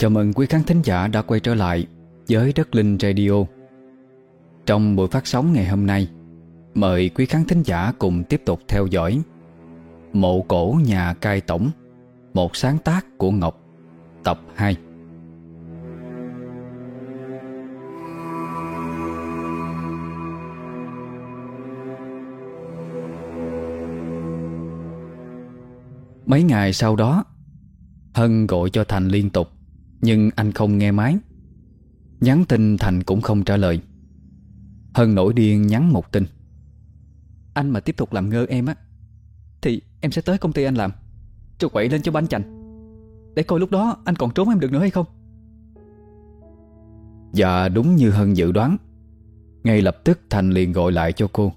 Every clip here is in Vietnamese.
Chào mừng quý khán thính giả đã quay trở lại với Đất Linh Radio. Trong buổi phát sóng ngày hôm nay, Mời quý khán thính giả cùng tiếp tục theo dõi Mộ cổ nhà cai tổng, Một sáng tác của Ngọc, Tập 2 Mấy ngày sau đó, Hân gọi cho Thành liên tục. Nhưng anh không nghe máy. Nhắn tin Thành cũng không trả lời. Hân nổi điên nhắn một tin. Anh mà tiếp tục làm ngơ em á, Thì em sẽ tới công ty anh làm. Cho quậy lên cho banh chành. Để coi lúc đó anh còn trốn em được nữa hay không. Dạ đúng như Hân dự đoán. Ngay lập tức Thành liền gọi lại cho cô.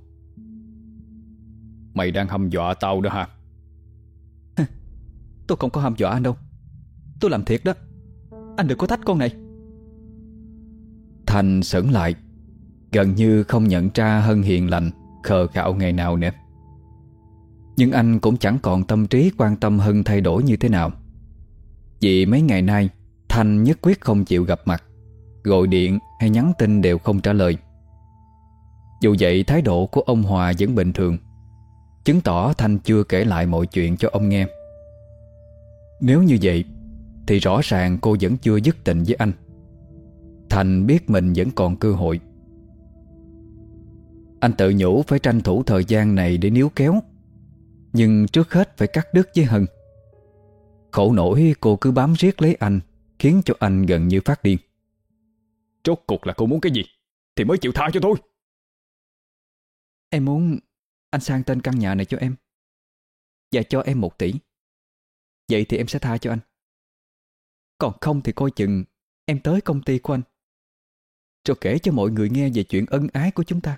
Mày đang hăm dọa tao đó hả? Tôi không có hăm dọa anh đâu. Tôi làm thiệt đó. Anh đừng có thách con này. Thành sững lại, Gần như không nhận ra Hân hiền lành, Khờ khạo ngày nào nữa. Nhưng anh cũng chẳng còn tâm trí Quan tâm Hân thay đổi như thế nào. Vì mấy ngày nay Thành nhất quyết không chịu gặp mặt, Gọi điện hay nhắn tin đều không trả lời. Dù vậy, thái độ của ông Hòa vẫn bình thường, Chứng tỏ Thanh chưa kể lại mọi chuyện cho ông nghe. Nếu như vậy thì rõ ràng cô vẫn chưa dứt tình với anh. Thành biết mình vẫn còn cơ hội. Anh tự nhủ phải tranh thủ thời gian này để níu kéo Nhưng trước hết phải cắt đứt với Hân. Khổ nổi cô cứ bám riết lấy anh Khiến cho anh gần như phát điên. Rốt cuộc là cô muốn cái gì Thì mới chịu tha cho tôi Em muốn anh sang tên căn nhà này cho em. Và cho em một tỷ. Vậy thì em sẽ tha cho anh còn không thì coi chừng, Em tới công ty của anh. Rồi kể cho mọi người nghe về chuyện ân ái của chúng ta.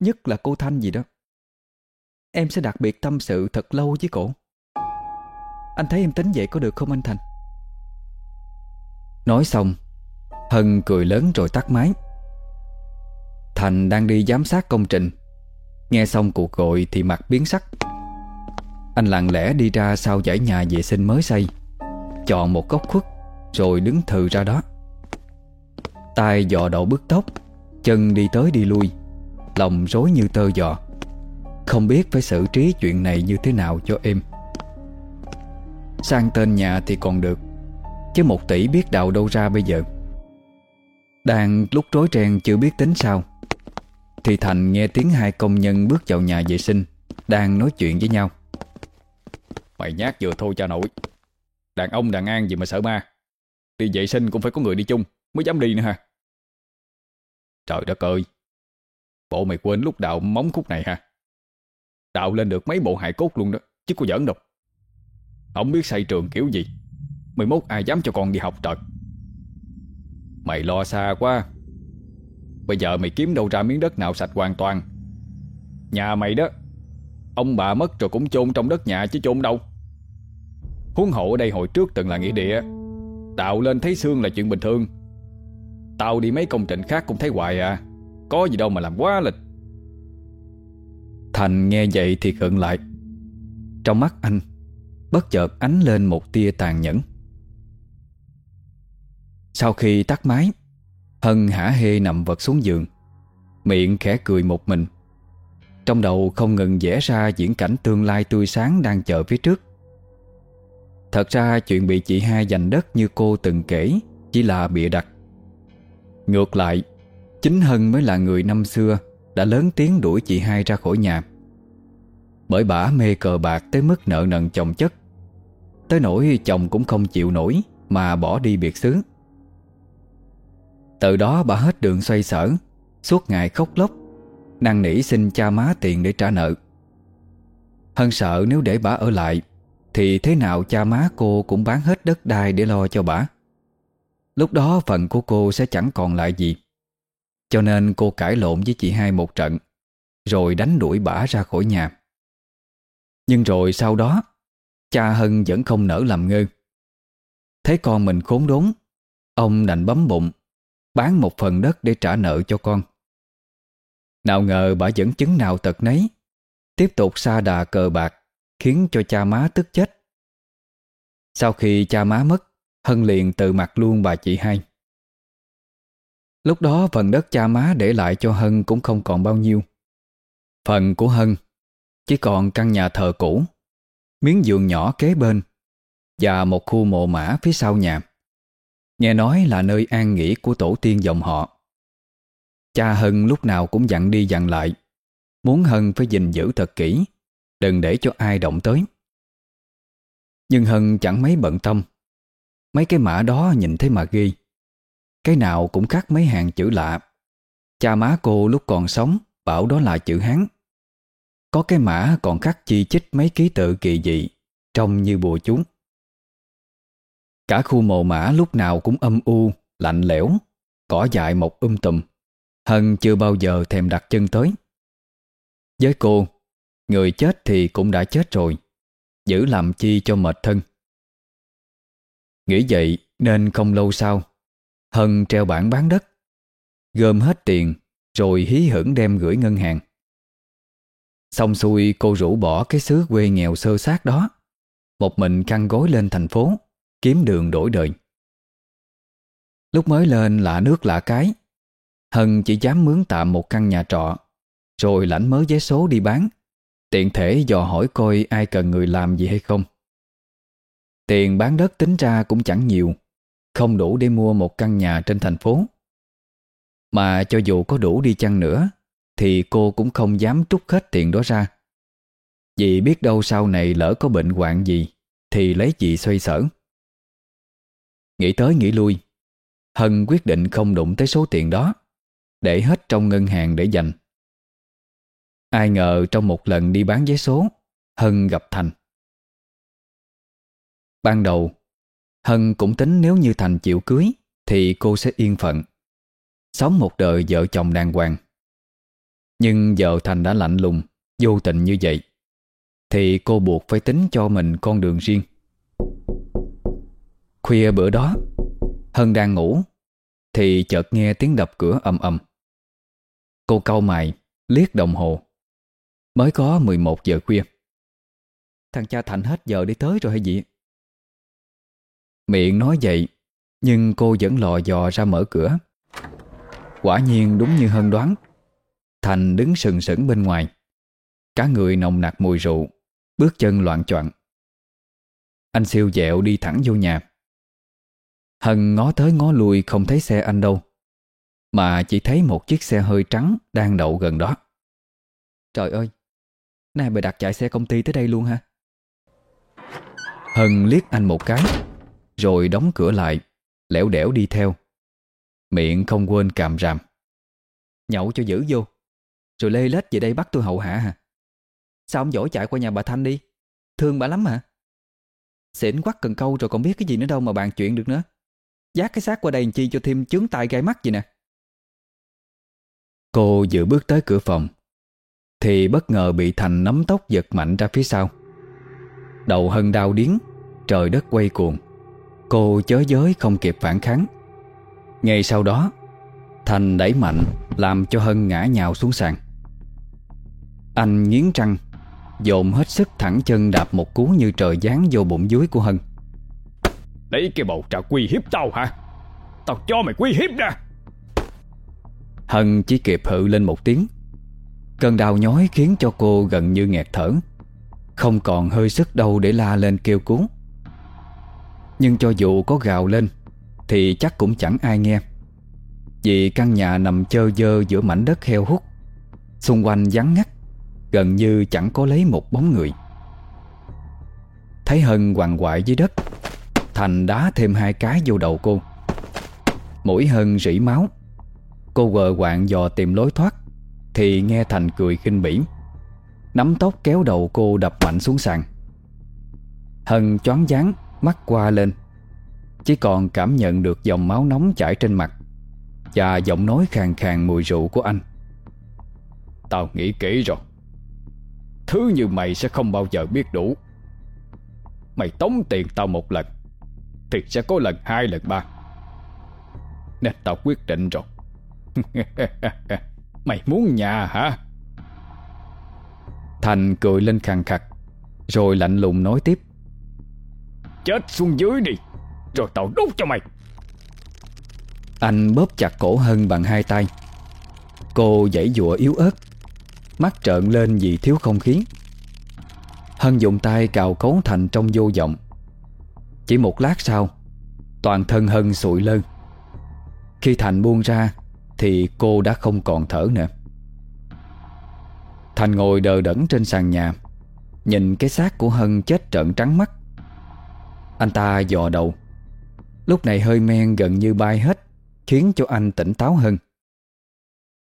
Nhất là cô Thanh gì đó. Em sẽ đặc biệt tâm sự thật lâu với cổ. Anh thấy em tính vậy có được không anh Thành? Nói xong, Hân cười lớn rồi tắt máy. Thành đang đi giám sát công trình. Nghe xong cuộc gọi thì mặt biến sắc. Anh lặng lẽ đi ra sau dãy nhà vệ sinh mới xây. Chọn một góc khuất, Rồi đứng thừ ra đó. Tay dò đậu bứt tóc Chân đi tới đi lui, Lòng rối như tơ giò Không biết phải xử trí chuyện này như thế nào cho em Sang tên nhà thì còn được, Chứ một tỷ biết đạo đâu ra bây giờ. Đang lúc rối ren chưa biết tính sao, Thì Thành nghe tiếng hai công nhân bước vào nhà vệ sinh, Đang nói chuyện với nhau. Mày nhát vừa thôi cha nội. Đàn ông, đàn an gì mà sợ ma. Đi vệ sinh cũng phải có người đi chung, Mới dám đi nữa ha. Trời đất ơi. Bộ mày quên lúc đạo móng khúc này ha. Đạo lên được mấy bộ hài cốt luôn đó, Chứ có giỡn đâu. Không biết xây trường kiểu gì. Mười mốt ai dám cho con đi học trời. Mày lo xa quá. Bây giờ mày kiếm đâu ra miếng đất nào sạch hoàn toàn. Nhà mày đó, Ông bà mất rồi cũng chôn trong đất nhà chứ chôn đâu. Huống hộ ở đây hồi trước từng là nghĩa địa. Đào lên thấy xương là chuyện bình thường. Tao đi mấy công trình khác cũng thấy hoài à. Có gì đâu mà làm quá lịch. Thành nghe vậy thì khựng lại. Trong mắt anh, Bất chợt ánh lên một tia tàn nhẫn. Sau khi tắt máy, Hân hả hê nằm vật xuống giường, Miệng khẽ cười một mình. Trong đầu không ngừng vẽ ra diễn cảnh tương lai tươi sáng đang chờ phía trước. Thật ra chuyện bị chị hai giành đất như cô từng kể Chỉ là bịa đặt. Ngược lại, Chính Hân mới là người năm xưa Đã lớn tiếng đuổi chị hai ra khỏi nhà. Bởi bả mê cờ bạc Tới mức nợ nần chồng chất. Tới nỗi chồng cũng không chịu nổi Mà bỏ đi biệt xứ. Từ đó bà hết đường xoay sở, Suốt ngày khóc lóc, Năn nỉ xin cha má tiền để trả nợ. Hân sợ nếu để bà ở lại thì thế nào cha má cô cũng bán hết đất đai để lo cho bà? Lúc đó phần của cô sẽ chẳng còn lại gì. Cho nên cô cãi lộn với chị hai một trận, Rồi đánh đuổi bả ra khỏi nhà. Nhưng rồi sau đó, Cha Hân vẫn không nỡ làm ngơ. Thấy con mình khốn đốn, Ông đành bấm bụng, Bán một phần đất để trả nợ cho con. Nào ngờ bà vẫn chứng nào tật nấy, Tiếp tục xa đà cờ bạc Khiến cho cha má tức chết. Sau khi cha má mất, Hân liền tự mặt luôn bà chị hai. Lúc đó, phần đất cha má để lại cho Hân cũng không còn bao nhiêu. Phần của Hân chỉ còn căn nhà thờ cũ, Miếng giường nhỏ kế bên Và một khu mộ mã phía sau nhà. Nghe nói là nơi an nghỉ của tổ tiên dòng họ. Cha Hân lúc nào cũng dặn đi dặn lại, Muốn Hân phải gìn giữ thật kỹ. Đừng để cho ai động tới. Nhưng Hân chẳng mấy bận tâm. Mấy cái mã đó nhìn thấy mà ghi Cái nào cũng khắc mấy hàng chữ lạ. Cha má cô lúc còn sống Bảo đó là chữ Hán. Có cái mã còn khắc chi chích mấy ký tự kỳ dị, Trông như bùa chú. Cả khu mộ mã lúc nào cũng âm u, Lạnh lẽo, Cỏ dại một um tùm. Hân chưa bao giờ thèm đặt chân tới. Với cô Người chết thì cũng đã chết rồi, Giữ làm chi cho mệt thân. Nghĩ vậy nên không lâu sau, Hân treo bản bán đất, Gom hết tiền Rồi hí hửng đem gửi ngân hàng. Xong xuôi, cô rủ bỏ cái xứ quê nghèo sơ sát đó, Một mình căn gối lên thành phố, Kiếm đường đổi đời. Lúc mới lên lạ nước lạ cái, Hân chỉ dám mướn tạm một căn nhà trọ, Rồi lãnh mớ vé số đi bán. Tiện thể dò hỏi coi ai cần người làm gì hay không. Tiền bán đất tính ra cũng chẳng nhiều, Không đủ để mua một căn nhà trên thành phố. Mà cho dù có đủ đi chăng nữa, Thì cô cũng không dám trút hết tiền đó ra. Vì biết đâu sau này lỡ có bệnh hoạn gì, Thì lấy gì xoay sở. Nghĩ tới nghĩ lui, Hân quyết định không đụng tới số tiền đó, Để hết trong ngân hàng để dành. Ai ngờ trong một lần đi bán vé số, Hân gặp Thành. Ban đầu, Hân cũng tính nếu như Thành chịu cưới Thì cô sẽ yên phận, Sống một đời vợ chồng đàng hoàng. Nhưng vợ Thành đã lạnh lùng, Vô tình như vậy, Thì cô buộc phải tính cho mình con đường riêng. Khuya bữa đó, Hân đang ngủ, Thì chợt nghe tiếng đập cửa ầm ầm. Cô cau mày, Liếc đồng hồ. Mới có 11 giờ khuya. Thằng cha Thành hết giờ đi tới rồi hay gì? Miệng nói vậy, Nhưng cô vẫn lò dò ra mở cửa. Quả nhiên đúng như Hân đoán. Thành đứng sừng sững bên ngoài. Cả người nồng nặc mùi rượu, Bước chân loạn choạng. Anh siêu dẹo đi thẳng vô nhà. Hân ngó tới ngó lui không thấy xe anh đâu, Mà chỉ thấy một chiếc xe hơi trắng Đang đậu gần đó. Trời ơi Nay bà đặt chạy xe công ty tới đây luôn ha Hân liếc anh một cái, Rồi đóng cửa lại, Lẻo đẻo đi theo. Miệng không quên càm ràm. Nhậu cho dữ vô. Rồi lê lết về đây bắt tôi hậu hạ hả? Sao ông giỏi chạy qua nhà bà Thanh đi? Thương bà lắm hả? Xỉn quắc cần câu rồi còn biết cái gì nữa đâu mà bàn chuyện được nữa. Giác cái xác qua đây chi cho thêm chướng tay gai mắt gì nè. Cô vừa bước tới cửa phòng thì bất ngờ bị Thành nắm tóc giật mạnh ra phía sau. Đầu hân đau điếng Trời đất quay cuồng. Cô chớ giới không kịp phản kháng. Ngay sau đó Thành đẩy mạnh Làm cho Hân ngã nhào xuống sàn. Anh nghiến răng Dồn hết sức thẳng chân đạp một cú như trời giáng vô bụng dưới của Hân. Lấy cái bầu trà quy hiếp tao hả? Tao cho mày quy hiếp ra. Hân chỉ kịp hự lên một tiếng Cơn đau nhói khiến cho cô gần như nghẹt thở. Không còn hơi sức đâu để la lên kêu cứu. Nhưng cho dù có gào lên, Thì chắc cũng chẳng ai nghe. Vì căn nhà nằm chơ dơ giữa mảnh đất heo hút, Xung quanh vắng ngắt, Gần như chẳng có lấy một bóng người. Thấy Hân hoàng hoại dưới đất, Thành đá thêm hai cái vô đầu cô. Mũi Hân rỉ máu. Cô quờ quạng dò tìm lối thoát. Thì nghe Thành cười khinh bỉ. Nắm tóc kéo đầu cô đập mạnh xuống sàn. Hân choáng váng, Mắt qua lên. Chỉ còn cảm nhận được dòng máu nóng chảy trên mặt Và giọng nói khàn khàn mùi rượu của anh. Tao nghĩ kỹ rồi. Thứ như mày sẽ không bao giờ biết đủ. Mày tống tiền tao một lần, Thì sẽ có lần hai, lần ba. Nên tao quyết định rồi. Mày muốn nhà hả? Thành cười lên khàn khặt Rồi lạnh lùng nói tiếp. Chết xuống dưới đi Rồi tao đốt cho mày. Anh bóp chặt cổ Hân bằng hai tay. Cô dãy dụa yếu ớt Mắt trợn lên vì thiếu không khí. Hân dùng tay cào cấu Thành trong vô vọng. Chỉ một lát sau Toàn thân Hân sụi lên Khi Thành buông ra thì cô đã không còn thở nữa. Thành ngồi đờ đẫn trên sàn nhà, Nhìn cái xác của Hân chết trợn trắng mắt. Anh ta dò đầu. Lúc này hơi men gần như bay hết, Khiến cho anh tỉnh táo hơn.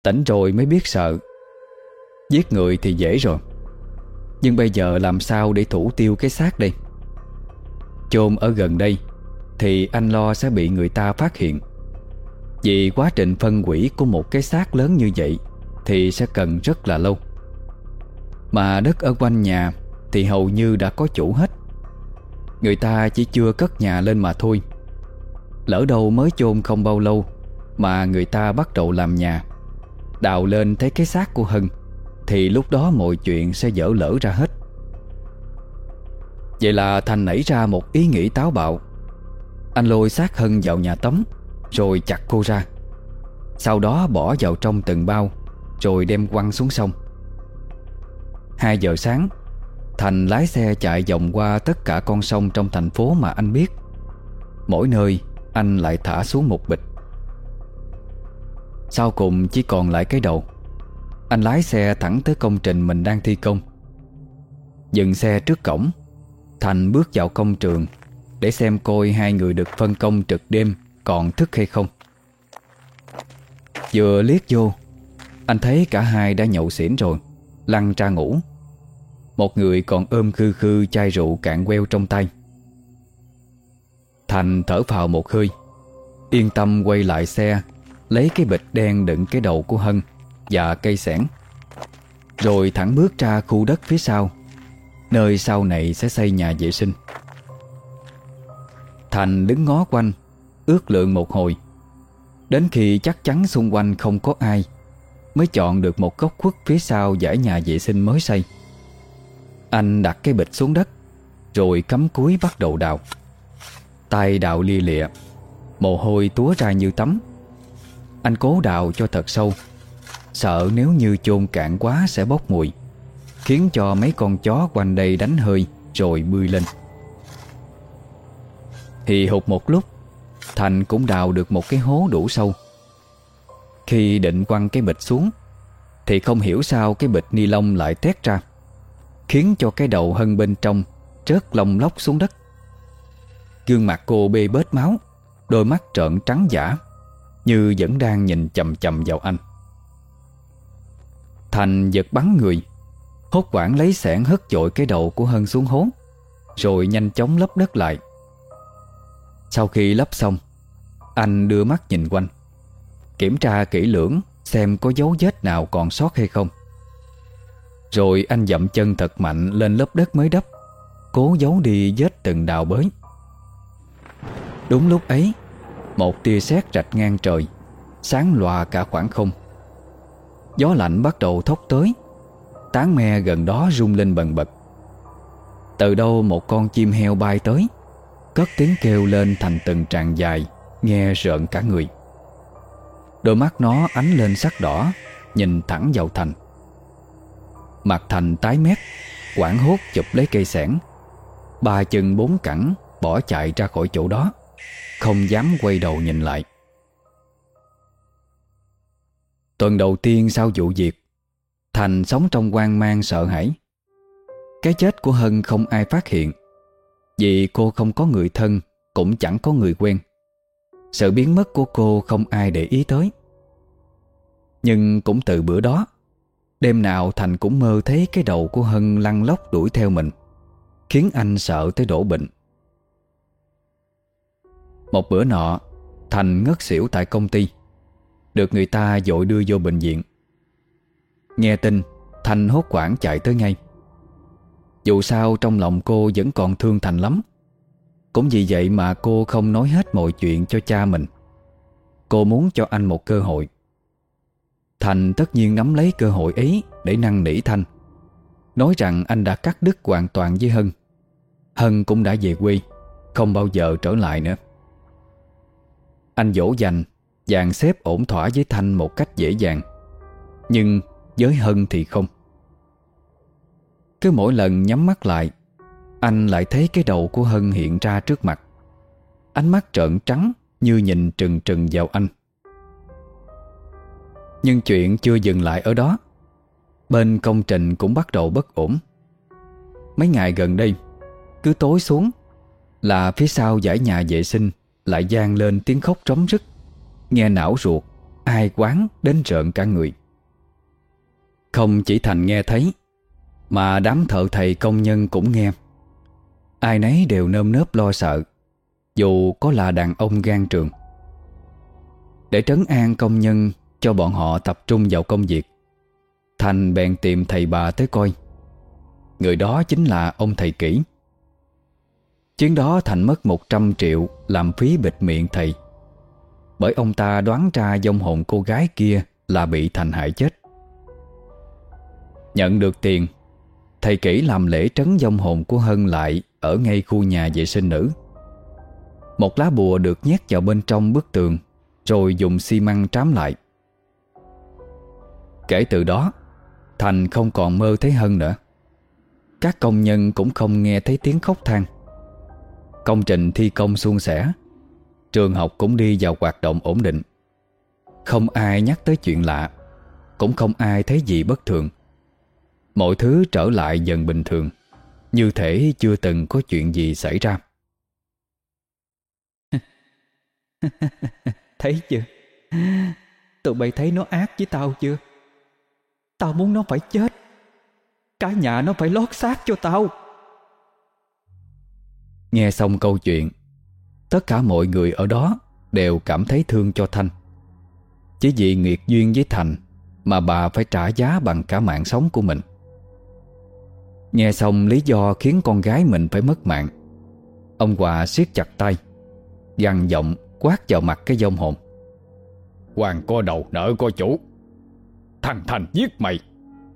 Tỉnh rồi mới biết sợ. Giết người thì dễ rồi. Nhưng bây giờ làm sao để thủ tiêu cái xác đây? Chôn ở gần đây, Thì anh lo sẽ bị người ta phát hiện. Vì quá trình phân hủy của một cái xác lớn như vậy Thì sẽ cần rất là lâu. Mà đất ở quanh nhà Thì hầu như đã có chủ hết. Người ta chỉ chưa cất nhà lên mà thôi. Lỡ đâu mới chôn không bao lâu Mà người ta bắt đầu làm nhà, Đào lên thấy cái xác của Hân Thì lúc đó mọi chuyện sẽ dở lỡ ra hết. Vậy là Thành nảy ra một ý nghĩ táo bạo. Anh lôi xác Hân vào nhà tắm. Rồi chặt cô ra. Sau đó bỏ vào trong từng bao, Rồi đem quăng xuống sông. 2 giờ sáng, Thành lái xe chạy vòng qua tất cả con sông trong thành phố mà anh biết. Mỗi nơi, anh lại thả xuống một bịch. Sau cùng chỉ còn lại cái đầu. Anh lái xe thẳng tới công trình mình đang thi công. Dừng xe trước cổng, Thành bước vào công trường Để xem coi hai người được phân công trực đêm còn thức hay không? Vừa liếc vô, Anh thấy cả hai đã nhậu xỉn rồi, Lăn ra ngủ. Một người còn ôm khư khư chai rượu cạn queo trong tay. Thành thở phào một hơi, Yên tâm quay lại xe, Lấy cái bịch đen đựng cái đầu của Hân Và cây sẻn Rồi thẳng bước ra khu đất phía sau, Nơi sau này sẽ xây nhà vệ sinh. Thành đứng ngó quanh Ước lượng một hồi. Đến khi chắc chắn xung quanh không có ai, Mới chọn được một góc khuất phía sau giải nhà vệ sinh mới xây. Anh đặt cái bịch xuống đất, Rồi cắm cúi bắt đầu đào. Tay đào lia lịa, Mồ hôi túa ra như tắm. Anh cố đào cho thật sâu, Sợ nếu như chôn cạn quá sẽ bốc mùi, Khiến cho mấy con chó quanh đây đánh hơi Rồi bươi lên. Hì hụt một lúc Thành cũng đào được một cái hố đủ sâu. Khi định quăng cái bịch xuống, Thì không hiểu sao cái bịch ni lông lại tét ra, Khiến cho cái đầu hân bên trong Trớt lông lóc xuống đất. Gương mặt cô bê bết máu, Đôi mắt trợn trắng giả, Như vẫn đang nhìn chầm chầm vào anh. Thành giật bắn người, Hốt quảng lấy sẻn hất dội cái đầu của Hân xuống hố, Rồi nhanh chóng lấp đất lại. Sau khi lấp xong, Anh đưa mắt nhìn quanh, Kiểm tra kỹ lưỡng Xem có dấu vết nào còn sót hay không. Rồi anh dậm chân thật mạnh Lên lớp đất mới đắp, Cố giấu đi vết từng đào bới. Đúng lúc ấy, Một tia sét rạch ngang trời, Sáng lòa cả khoảng không. Gió lạnh bắt đầu thốc tới, Tán me gần đó rung lên bần bật. Từ đâu một con chim heo bay tới Cất tiếng kêu lên thành từng tràng dài, Nghe rợn cả người. Đôi mắt nó ánh lên sắc đỏ, Nhìn thẳng vào Thành. Mặt Thành tái mét, Quảng hốt chụp lấy cây sẻn Ba chân bốn cẳng Bỏ chạy ra khỏi chỗ đó, Không dám quay đầu nhìn lại. Tuần đầu tiên sau vụ việc, Thành sống trong quan mang sợ hãi. Cái chết của Hân không ai phát hiện. Vì cô không có người thân, Cũng chẳng có người quen. Sự biến mất của cô không ai để ý tới. Nhưng cũng từ bữa đó, Đêm nào Thành cũng mơ thấy cái đầu của Hân lăn lóc đuổi theo mình, Khiến anh sợ tới đổ bệnh. Một bữa nọ, Thành ngất xỉu tại công ty, Được người ta dội đưa vô bệnh viện. Nghe tin, Thành hốt quảng chạy tới ngay. Dù sao trong lòng cô vẫn còn thương Thành lắm. Cũng vì vậy mà cô không nói hết mọi chuyện cho cha mình. Cô muốn cho anh một cơ hội. Thành tất nhiên nắm lấy cơ hội ấy Để năn nỉ Thanh Nói rằng anh đã cắt đứt hoàn toàn với Hân. Hân cũng đã về quê, Không bao giờ trở lại nữa. Anh dỗ dành, Dàn xếp ổn thỏa với Thanh một cách dễ dàng. Nhưng với Hân thì không. Cứ mỗi lần nhắm mắt lại, Anh lại thấy cái đầu của Hân hiện ra trước mặt. Ánh mắt trợn trắng Như nhìn trừng trừng vào anh. Nhưng chuyện chưa dừng lại ở đó. Bên công trình cũng bắt đầu bất ổn. Mấy ngày gần đây, Cứ tối xuống Là phía sau giải nhà vệ sinh Lại gian lên tiếng khóc trống rứt. Nghe não ruột, Ai quán đến rợn cả người. Không chỉ Thành nghe thấy mà đám thợ thầy công nhân cũng nghe. Ai nấy đều nơm nớp lo sợ, Dù có là đàn ông gan trường. Để trấn an công nhân, Cho bọn họ tập trung vào công việc, Thành bèn tìm thầy bà tới coi. Người đó chính là ông thầy kỹ Chuyến đó Thành mất 100 triệu Làm phí bịt miệng thầy, Bởi ông ta đoán ra dông hồn cô gái kia Là bị Thành hại chết. Nhận được tiền Thầy kỹ làm lễ trấn dông hồn của Hân lại Ở ngay khu nhà vệ sinh nữ. Một lá bùa được nhét vào bên trong bức tường, Rồi dùng xi măng trám lại. Kể từ đó, Thành không còn mơ thấy Hân nữa. Các công nhân cũng không nghe thấy tiếng khóc than. Công trình thi công suôn sẻ, Trường học cũng đi vào hoạt động ổn định. Không ai nhắc tới chuyện lạ, Cũng không ai thấy gì bất thường. Mọi thứ trở lại dần bình thường. Như thể chưa từng có chuyện gì xảy ra. Thấy chưa? Tụi bay thấy nó ác với tao chưa? Tao muốn nó phải chết. Cả nhà nó phải lót xác cho tao. Nghe xong câu chuyện Tất cả mọi người ở đó Đều cảm thấy thương cho Thanh. Chỉ vì nghiệt duyên với Thành Mà bà phải trả giá bằng cả mạng sống của mình Nghe xong lý do khiến con gái mình phải mất mạng. Ông Hòa siết chặt tay gằn giọng quát vào mặt cái dông hồn. Hoàng có đầu nợ có chủ. Thằng Thành giết mày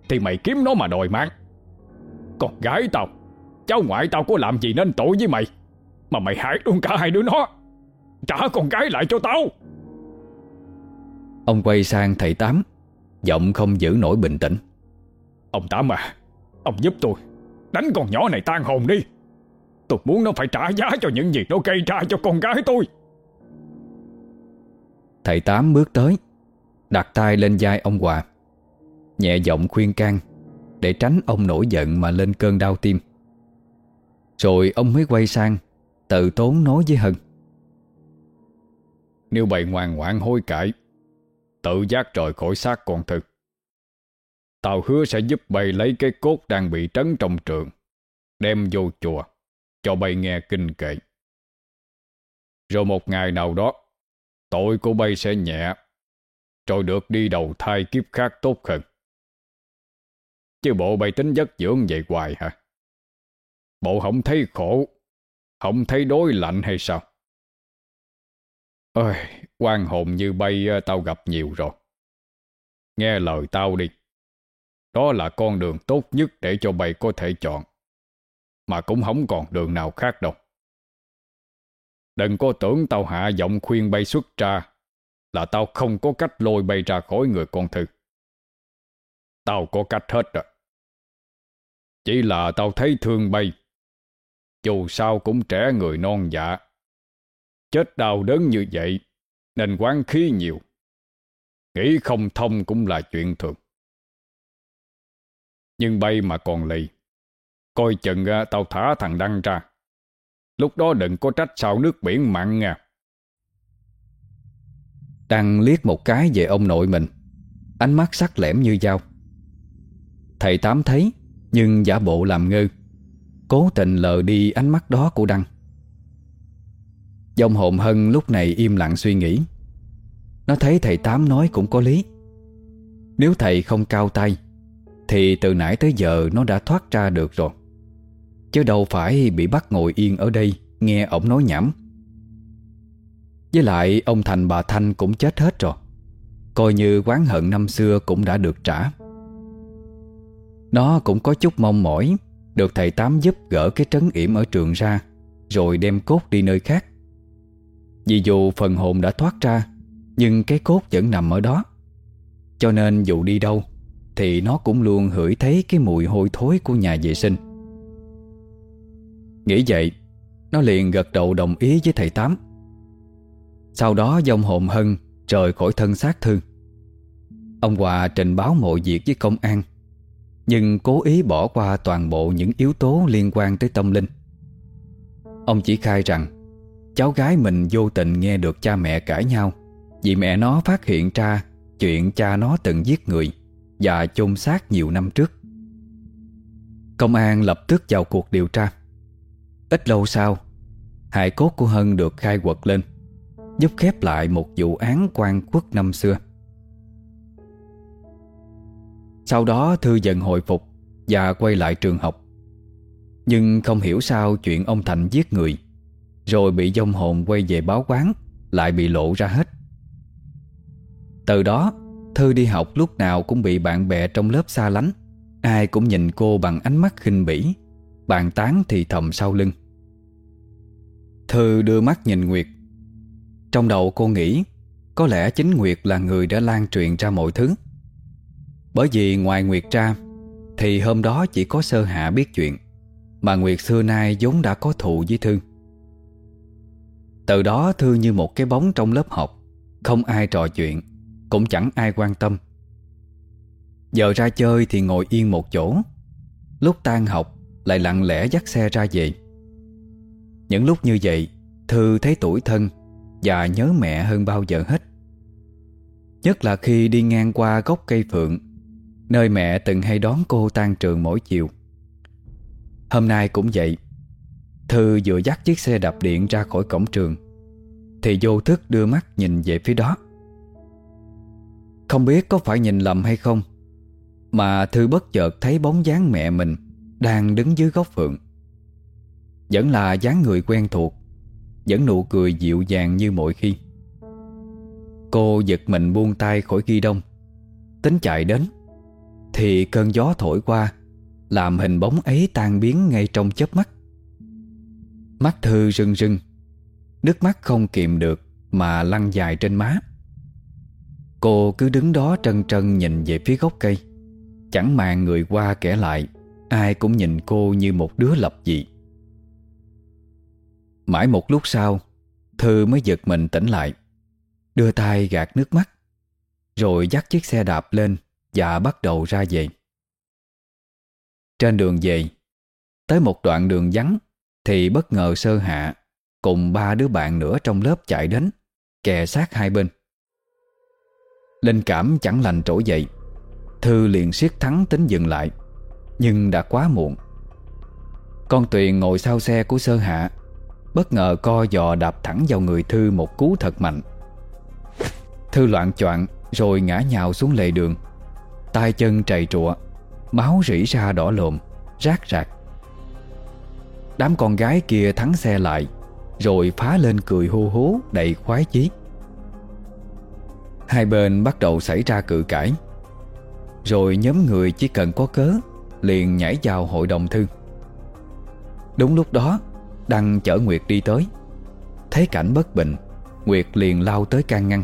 Thì mày kiếm nó mà đòi mạng. Con gái tao Cháu ngoại tao có làm gì nên tội với mày Mà mày hại luôn cả hai đứa nó. Trả con gái lại cho tao. Ông quay sang thầy Tám Giọng không giữ nổi bình tĩnh. Ông Tám à Ông giúp tôi. Đánh con nhỏ này tan hồn đi. Tôi muốn nó phải trả giá cho những gì nó gây ra cho con gái tôi. Thầy Tám bước tới Đặt tay lên vai ông Hòa Nhẹ giọng khuyên can Để tránh ông nổi giận mà lên cơn đau tim. Rồi ông mới quay sang Tự tốn nói với Hân. Nếu bày ngoan ngoãn hối cải Tự giác trời khỏi xác con thực Tao hứa sẽ giúp bày lấy cái cốt đang bị trấn trong trường Đem vô chùa Cho bày nghe kinh kệ Rồi một ngày nào đó Tội của bay sẽ nhẹ Rồi được đi đầu thai kiếp khác tốt hơn Chứ bộ bay tính giấc dưỡng vậy hoài hả? Bộ không thấy khổ, không thấy đối lạnh hay sao? Ơi, quan hồn như bay à, tao gặp nhiều rồi. Nghe lời tao đi. Đó là con đường tốt nhất để cho bay có thể chọn. Mà cũng không còn đường nào khác đâu. Đừng có tưởng tao hạ giọng khuyên bay xuất ra là tao không có cách lôi bay ra khỏi người con thư. Tao có cách hết rồi. Chỉ là tao thấy thương bay. Dù sao cũng trẻ người non dạ. Chết đau đớn như vậy, nên quán khí nhiều. Nghĩ không thông cũng là chuyện thường. Nhưng bay mà còn lì. Coi chừng à, tao thả thằng Đăng ra. Lúc đó đừng có trách sao nước biển mặn nha. Đăng liếc một cái về ông nội mình Ánh mắt sắc lẻm như dao Thầy Tám thấy, Nhưng giả bộ làm ngơ Cố tình lờ đi ánh mắt đó của Đăng Dòng hồn Hân lúc này im lặng suy nghĩ Nó thấy thầy Tám nói cũng có lý Nếu thầy không cao tay thì từ nãy tới giờ nó đã thoát ra được rồi. Chứ đâu phải bị bắt ngồi yên ở đây Nghe ổng nói nhảm. Với lại ông Thành bà Thanh cũng chết hết rồi. Coi như quán hận năm xưa cũng đã được trả. Nó cũng có chút mong mỏi, Được thầy Tám giúp gỡ cái trấn yểm ở trường ra, Rồi đem cốt đi nơi khác. Vì dù phần hồn đã thoát ra, Nhưng cái cốt vẫn nằm ở đó. Cho nên dù đi đâu thì nó cũng luôn hửi thấy cái mùi hôi thối của nhà vệ sinh. Nghĩ vậy, Nó liền gật đầu đồng ý với thầy Tám. Sau đó dòng hồn hân Rời khỏi thân xác thương. Ông Hòa trình báo mọi việc với công an, Nhưng cố ý bỏ qua toàn bộ những yếu tố liên quan tới tâm linh. Ông chỉ khai rằng, Cháu gái mình vô tình nghe được cha mẹ cãi nhau Vì mẹ nó phát hiện ra Chuyện cha nó từng giết người. Và chôn xác nhiều năm trước. Công an lập tức vào cuộc điều tra. Ít lâu sau, Hài cốt của Hân được khai quật lên, Giúp khép lại một vụ án quan quốc năm xưa. Sau đó Thư dần hồi phục Và quay lại trường học. Nhưng không hiểu sao chuyện ông Thành giết người, Rồi bị dông hồn quay về báo quán, Lại bị lộ ra hết. Từ đó Thư đi học lúc nào cũng bị bạn bè trong lớp xa lánh. Ai cũng nhìn cô bằng ánh mắt khinh bỉ. Bàn tán thì thầm sau lưng. Thư đưa mắt nhìn Nguyệt. Trong đầu cô nghĩ, Có lẽ chính Nguyệt là người đã lan truyền ra mọi thứ. Bởi vì ngoài Nguyệt ra, Thì hôm đó chỉ có sơ hạ biết chuyện, Mà Nguyệt xưa nay vốn đã có thù với Thư. Từ đó Thư như một cái bóng trong lớp học, Không ai trò chuyện. Cũng chẳng ai quan tâm. Giờ ra chơi thì ngồi yên một chỗ. Lúc tan học, Lại lặng lẽ dắt xe ra về. Những lúc như vậy, Thư thấy tuổi thân Và nhớ mẹ hơn bao giờ hết. Nhất là khi đi ngang qua gốc cây phượng, Nơi mẹ từng hay đón cô tan trường mỗi chiều. Hôm nay cũng vậy. Thư vừa dắt chiếc xe đạp điện ra khỏi cổng trường, Thì vô thức đưa mắt nhìn về phía đó. Không biết có phải nhìn lầm hay không, Mà Thư bất chợt thấy bóng dáng mẹ mình Đang đứng dưới góc phượng vẫn là dáng người quen thuộc, Vẫn nụ cười dịu dàng như mọi khi. Cô giật mình buông tay khỏi ghi đông, Tính chạy đến, Thì cơn gió thổi qua, Làm hình bóng ấy tan biến ngay trong chớp mắt. Mắt Thư rưng rưng, Nước mắt không kìm được Mà lăn dài trên má. Cô cứ đứng đó trân trân nhìn về phía gốc cây. Chẳng màng người qua kẻ lại, Ai cũng nhìn cô như một đứa lập dị. Mãi một lúc sau, Thư mới giật mình tỉnh lại, Đưa tay gạt nước mắt, Rồi dắt chiếc xe đạp lên Và bắt đầu ra về. Trên đường về, Tới một đoạn đường vắng, Thì bất ngờ sơ hạ Cùng ba đứa bạn nữa trong lớp chạy đến, Kè sát hai bên. Linh cảm chẳng lành trỗi dậy. Thư liền siết thắng tính dừng lại, Nhưng đã quá muộn. Con Tuyền ngồi sau xe của sơ hạ, Bất ngờ co giò đạp thẳng vào người Thư một cú thật mạnh. Thư loạn choạng Rồi ngã nhào xuống lề đường. Tay chân trầy trụa, Máu rỉ ra đỏ lồm, Rác rạc. Đám con gái kia thắng xe lại, Rồi phá lên cười hô hố Đầy khoái chí. Hai bên bắt đầu xảy ra cự cãi. Rồi nhóm người chỉ cần có cớ, Liền nhảy vào hội đồng thư. Đúng lúc đó, Đăng chở Nguyệt đi tới. Thấy cảnh bất bình, Nguyệt liền lao tới can ngăn.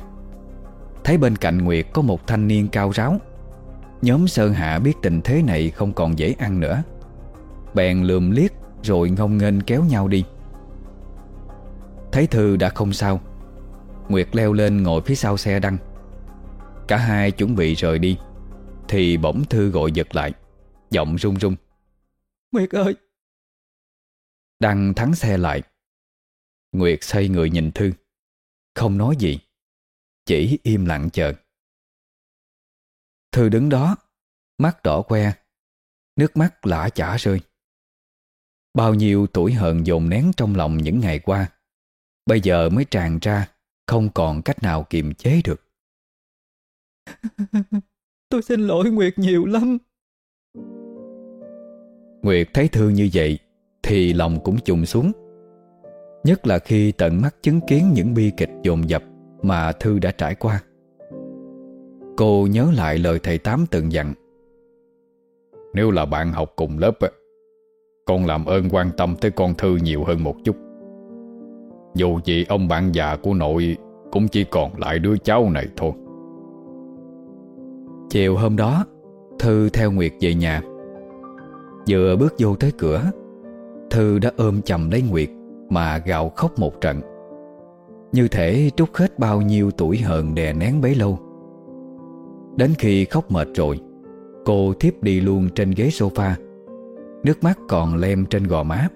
Thấy bên cạnh Nguyệt có một thanh niên cao ráo, Nhóm Sơn Hạ biết tình thế này không còn dễ ăn nữa. Bèn lườm liếc Rồi ngông nghênh kéo nhau đi. Thấy Thư đã không sao, Nguyệt leo lên ngồi phía sau xe Đăng. Cả hai chuẩn bị rời đi. Thì bỗng Thư gọi giật lại. Giọng run run. Nguyệt ơi! Đăng thắng xe lại. Nguyệt xoay người nhìn Thư. Không nói gì. Chỉ im lặng chờ. Thư đứng đó. Mắt đỏ que Nước mắt lã chả rơi. Bao nhiêu tuổi hờn dồn nén trong lòng những ngày qua. Bây giờ mới tràn ra. Không còn cách nào kiềm chế được Tôi xin lỗi Nguyệt nhiều lắm. Nguyệt thấy Thư như vậy thì lòng cũng trùng xuống. Nhất là khi tận mắt chứng kiến những bi kịch dồn dập Mà Thư đã trải qua. Cô nhớ lại lời thầy Tám từng dặn. Nếu là bạn học cùng lớp Con làm ơn quan tâm tới con Thư nhiều hơn một chút. Dù gì ông bạn già của nội Cũng chỉ còn lại đứa cháu này thôi. Chiều hôm đó, Thư theo Nguyệt về nhà. Vừa bước vô tới cửa, Thư đã ôm chầm lấy Nguyệt Mà gào khóc một trận. Như thể trút hết bao nhiêu tuổi hờn đè nén bấy lâu. Đến khi khóc mệt rồi, Cô thiếp đi luôn trên ghế sofa, Nước mắt còn lem trên gò má.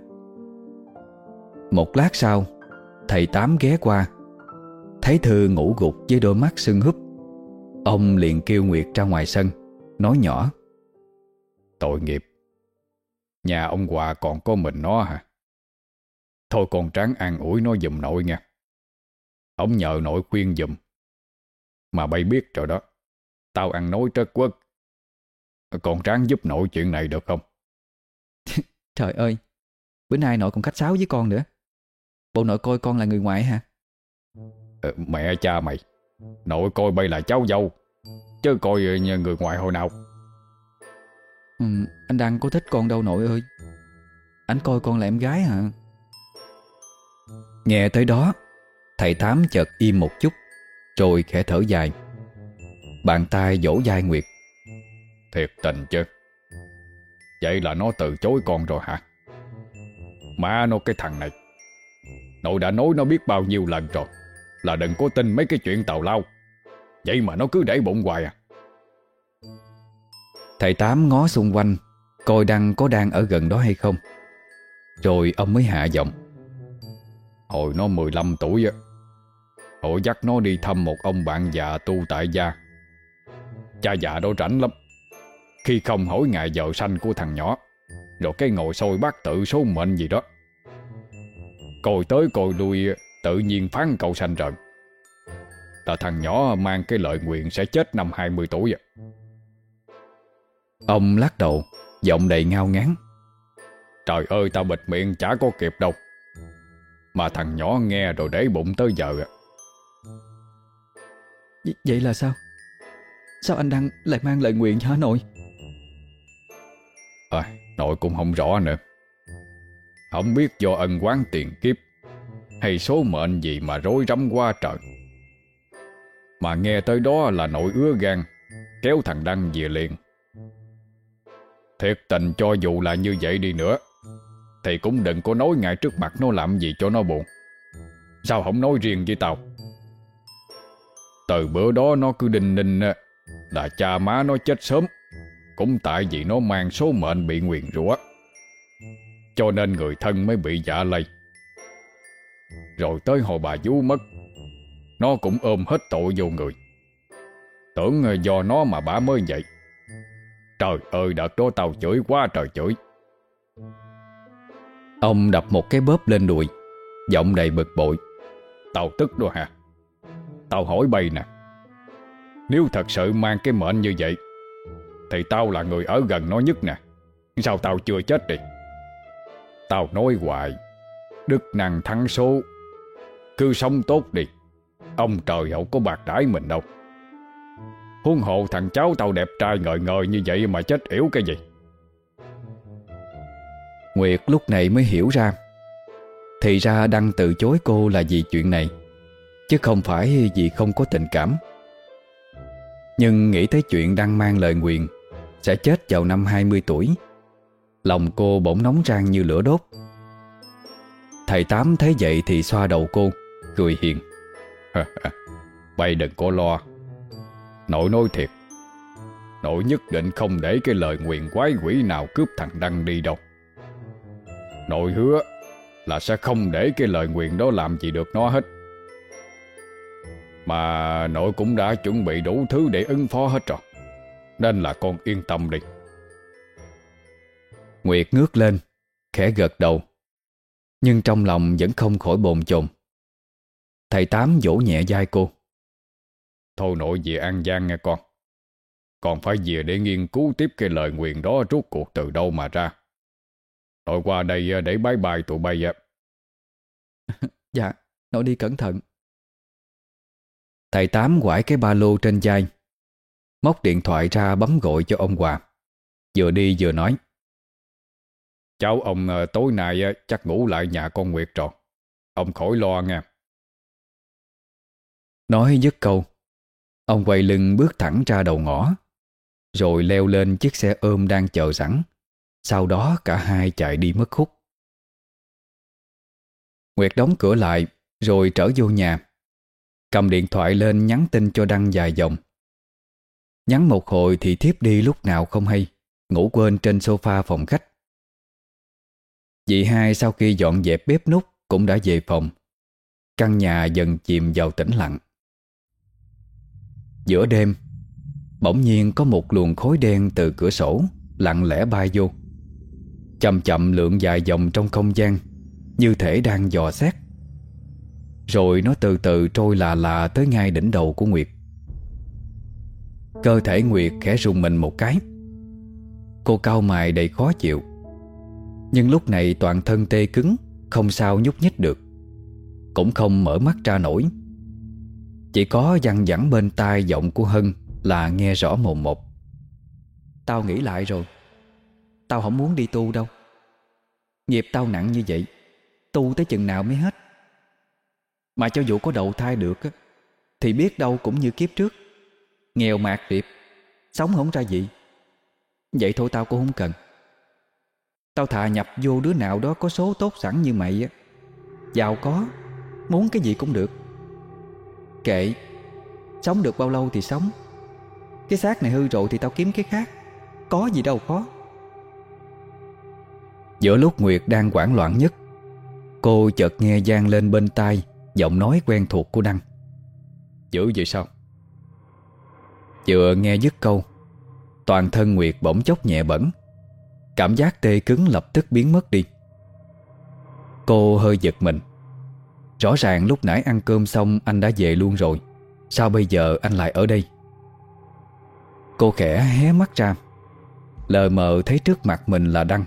Một lát sau, Thầy Tám ghé qua, Thấy Thư ngủ gục với đôi mắt sưng húp. Ông liền kêu Nguyệt ra ngoài sân Nói nhỏ. Tội nghiệp. Nhà ông Hòa còn có mình nó hả? Thôi con tráng an ủi nó giùm nội nha. Ông nhờ nội khuyên giùm. Mà bay biết rồi đó. Tao ăn nói trất quất Con tráng giúp nội chuyện này được không? Trời ơi. Bữa nay nội còn khách sáo với con nữa. Bộ nội coi con là người ngoại hả? Ờ, Mẹ cha mày Nội coi bay là cháu dâu Chứ coi người ngoại hồi nào. Ừ, Anh đang có thích con đâu nội ơi. Anh coi con là em gái hả? Nghe tới đó Thầy Tám chợt im một chút Rồi khẽ thở dài. Bàn tay vỗ vai Nguyệt. Thiệt tình chứ. Vậy là nó từ chối con rồi hả? Má nó cái thằng này. Nội đã nói nó biết bao nhiêu lần rồi Là đừng có tin mấy cái chuyện tào lao. Vậy mà nó cứ để bụng hoài à. Thầy Tám ngó xung quanh Coi Đăng có đang ở gần đó hay không. Rồi ông mới hạ giọng. Hồi nó 15 tuổi á Hội dắt nó đi thăm một ông bạn già tu tại gia. Cha già đó rảnh lắm. Khi không hỏi ngày giờ sanh của thằng nhỏ Rồi cái ngồi sôi bác tự số mệnh gì đó. Coi tới coi lui Tự nhiên phán cầu sanh rồi Là thằng nhỏ mang cái lợi nguyện Sẽ chết năm 20 tuổi à. Ông lắc đầu Giọng đầy ngao ngán. Trời ơi tao bịt miệng chả có kịp đâu. Mà thằng nhỏ nghe rồi để bụng tới giờ à. Vậy là sao? Sao anh Đăng lại mang lời nguyện cho nội? À nội cũng không rõ nữa. Không biết do ân quán tiền kiếp hay số mệnh gì mà rối rắm qua trời. Mà nghe tới đó là nội ứa gan, Kéo thằng Đăng về liền. Thiệt tình cho dù là như vậy đi nữa, Thì cũng đừng có nói ngại trước mặt nó làm gì cho nó buồn. Sao không nói riêng với tao? Từ bữa đó nó cứ đinh ninh Là cha má nó chết sớm, Cũng tại vì nó mang số mệnh bị nguyền rủa. Cho nên người thân mới bị dạ lây. Rồi tới hồi bà vú mất, Nó cũng ôm hết tội vô người. Tưởng ờ, do nó mà bà mới vậy. Trời ơi đợt đó tao chửi quá trời chửi. Ông đập một cái bóp lên đùi, Giọng đầy bực bội. Tao tức đó hả? Tao hỏi bay nè. Nếu thật sự mang cái mệnh như vậy, Thì tao là người ở gần nó nhất nè. Sao tao chưa chết đi? Tao nói hoài. Đức nàng thắng số. Cứ sống tốt đi. Ông trời hậu có bạc đãi mình đâu. Huân hộ thằng cháu tao đẹp trai ngời ngời như vậy mà chết yếu cái gì? Nguyệt lúc này mới hiểu ra. Thì ra Đăng từ chối cô là vì chuyện này, Chứ không phải vì không có tình cảm. Nhưng nghĩ tới chuyện Đăng mang lời nguyện Sẽ chết vào năm 20 tuổi. Lòng cô bỗng nóng rang như lửa đốt. Thầy Tám thấy vậy thì xoa đầu cô, Cười hiền. Bay đừng có lo. Nội nói thiệt. Nội nhất định không để cái lời nguyện quái quỷ nào cướp thằng Đăng đi đâu. Nội hứa là sẽ không để cái lời nguyện đó làm gì được nó hết. Mà nội cũng đã chuẩn bị đủ thứ để ứng phó hết rồi. Nên là con yên tâm đi. Nguyệt ngước lên, Khẽ gật đầu. Nhưng trong lòng vẫn không khỏi bồn chồn. Thầy Tám vỗ nhẹ vai cô. Thôi nội về An Giang nghe con. Còn phải về để nghiên cứu tiếp cái lời nguyện đó rút cuộc từ đâu mà ra. Nội qua đây à, để bái bài tụi bay ạ Dạ Nội đi cẩn thận. Thầy Tám quải cái ba lô trên vai Móc điện thoại ra bấm gọi cho ông Hòa. Vừa đi vừa nói Cháu ông ờ, tối nay chắc ngủ lại nhà con Nguyệt rồi Ông khỏi lo nha Nói dứt câu, Ông quay lưng bước thẳng ra đầu ngõ, Rồi leo lên chiếc xe ôm đang chờ sẵn. Sau đó, cả hai chạy đi mất khúc. Nguyệt đóng cửa lại, Rồi trở vô nhà. Cầm điện thoại lên nhắn tin cho Đăng dài dòng. Nhắn một hồi thì thiếp đi lúc nào không hay, Ngủ quên trên sofa phòng khách. Dì hai sau khi dọn dẹp bếp nút Cũng đã về phòng. Căn nhà dần chìm vào tĩnh lặng. Giữa đêm, Bỗng nhiên có một luồng khối đen từ cửa sổ Lặng lẽ bay vô. Chậm chậm lượn dài dòng trong không gian, Như thể đang dò xét. Rồi nó từ từ trôi là là Tới ngay đỉnh đầu của Nguyệt. Cơ thể Nguyệt khẽ rùng mình một cái. Cô cao mày đầy khó chịu. Nhưng lúc này toàn thân tê cứng, Không sao nhúc nhích được. Cũng không mở mắt ra nổi. Chỉ có văng vẳng bên tai giọng của Hân Là nghe rõ mồm một. Tao nghĩ lại rồi. Tao không muốn đi tu đâu. Nghiệp tao nặng như vậy, Tu tới chừng nào mới hết. Mà cho dù có đầu thai được Thì biết đâu cũng như kiếp trước. Nghèo mạt điệp, Sống không ra gì. Vậy thôi tao cũng không cần. Tao thà nhập vô đứa nào đó có số tốt sẵn như mày á. Giàu có, Muốn cái gì cũng được. Kệ, Sống được bao lâu thì sống. Cái xác này hư rồi thì tao kiếm cái khác. Có gì đâu khó Giữa lúc Nguyệt đang quảng loạn nhất, Cô chợt nghe gian lên bên tai Giọng nói quen thuộc của Đăng. Dữ vậy sao? Vừa nghe dứt câu, Toàn thân Nguyệt bỗng chốc nhẹ bẩn Cảm giác tê cứng lập tức biến mất đi. Cô hơi giật mình. Rõ ràng lúc nãy ăn cơm xong anh đã về luôn rồi. Sao bây giờ anh lại ở đây? Cô khẽ hé mắt ra. Lờ mờ thấy trước mặt mình là Đăng.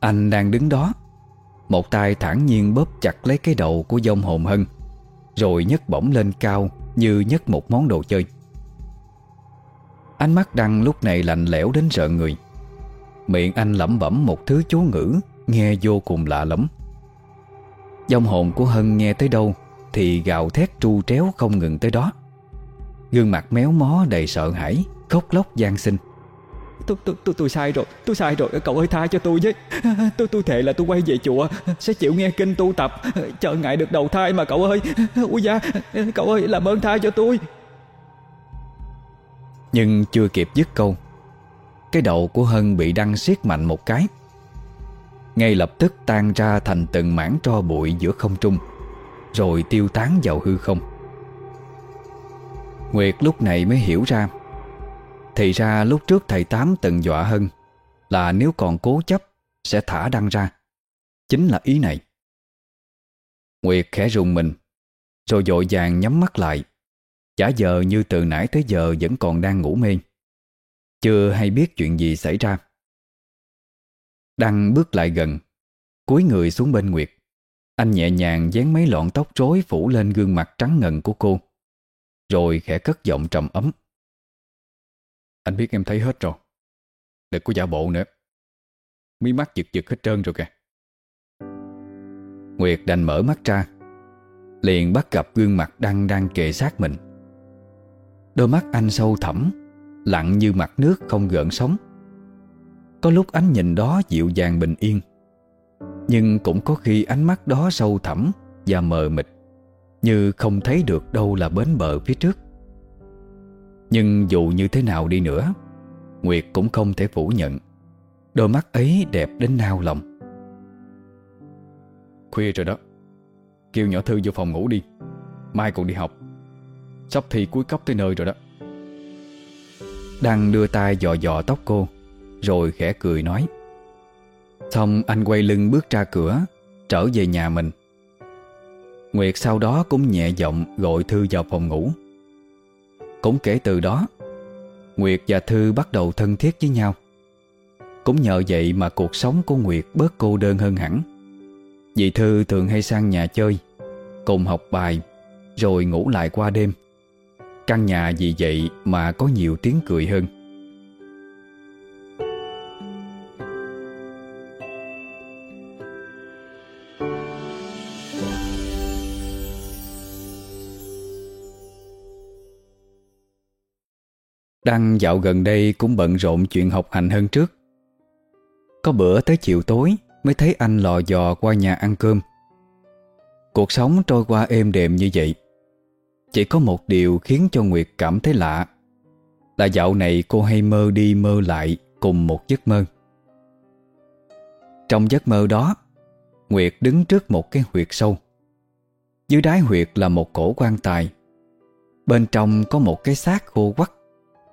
Anh đang đứng đó. Một tay thản nhiên bóp chặt lấy cái đầu của dông hồn hân, Rồi nhấc bổng lên cao Như nhấc một món đồ chơi. Ánh mắt Đăng lúc này lạnh lẽo đến sợ người. Miệng anh lẩm bẩm một thứ chú ngữ Nghe vô cùng lạ lắm Dông hồn của Hân nghe tới đâu Thì gào thét tru tréo không ngừng tới đó. Gương mặt méo mó đầy sợ hãi Khóc lóc gian sinh. Tôi, tôi, tôi, tôi sai rồi Tôi sai rồi Cậu ơi tha cho tôi với. Tôi tôi thề là tôi quay về chùa Sẽ chịu nghe kinh tu tập. Chờ ngại được đầu thai mà cậu ơi. Ui da Cậu ơi làm ơn tha cho tôi. Nhưng chưa kịp dứt câu cái đầu của Hân bị đăng siết mạnh một cái. Ngay lập tức tan ra thành từng mảng tro bụi giữa không trung, Rồi tiêu tán vào hư không. Nguyệt lúc này mới hiểu ra. Thì ra lúc trước thầy Tám từng dọa Hân Là nếu còn cố chấp Sẽ thả đăng ra. Chính là ý này. Nguyệt khẽ rùng mình, Rồi dội vàng nhắm mắt lại. Chả giờ như từ nãy tới giờ vẫn còn đang ngủ mê. Chưa hay biết chuyện gì xảy ra. Đăng bước lại gần, cúi người xuống bên Nguyệt. Anh nhẹ nhàng dán mấy lọn tóc rối phủ lên gương mặt trắng ngần của cô, Rồi khẽ cất giọng trầm ấm. Anh biết em thấy hết rồi. Đừng có giả bộ nữa. Mí mắt giật giật hết trơn rồi kìa. Nguyệt đành mở mắt ra, Liền bắt gặp gương mặt Đăng đang kề sát mình. Đôi mắt anh sâu thẳm Lặng như mặt nước không gợn sóng. Có lúc ánh nhìn đó dịu dàng bình yên, Nhưng cũng có khi ánh mắt đó sâu thẳm Và mờ mịt, Như không thấy được đâu là bến bờ phía trước. Nhưng dù như thế nào đi nữa, Nguyệt cũng không thể phủ nhận, Đôi mắt ấy đẹp đến nao lòng. Khuya rồi đó, Kêu nhỏ Thư vô phòng ngủ đi, Mai còn đi học, Sắp thi cuối cấp tới nơi rồi đó. Đăng đưa tay dò dò tóc cô, Rồi khẽ cười nói. Xong anh quay lưng bước ra cửa, Trở về nhà mình. Nguyệt sau đó cũng nhẹ giọng Gọi Thư vào phòng ngủ. Cũng kể từ đó, Nguyệt và Thư bắt đầu thân thiết với nhau. Cũng nhờ vậy mà cuộc sống của Nguyệt bớt cô đơn hơn hẳn. Vì Thư thường hay sang nhà chơi, Cùng học bài, Rồi ngủ lại qua đêm. Căn nhà vì vậy mà có nhiều tiếng cười hơn? Đăng dạo gần đây cũng bận rộn chuyện học hành hơn trước. Có bữa tới chiều tối mới thấy anh lò dò qua nhà ăn cơm. Cuộc sống trôi qua êm đềm như vậy. Chỉ có một điều khiến cho Nguyệt cảm thấy lạ, Là dạo này cô hay mơ đi mơ lại Cùng một giấc mơ. Trong giấc mơ đó, Nguyệt đứng trước một cái huyệt sâu. Dưới đáy huyệt là một cổ quan tài. Bên trong có một cái xác khô quắc,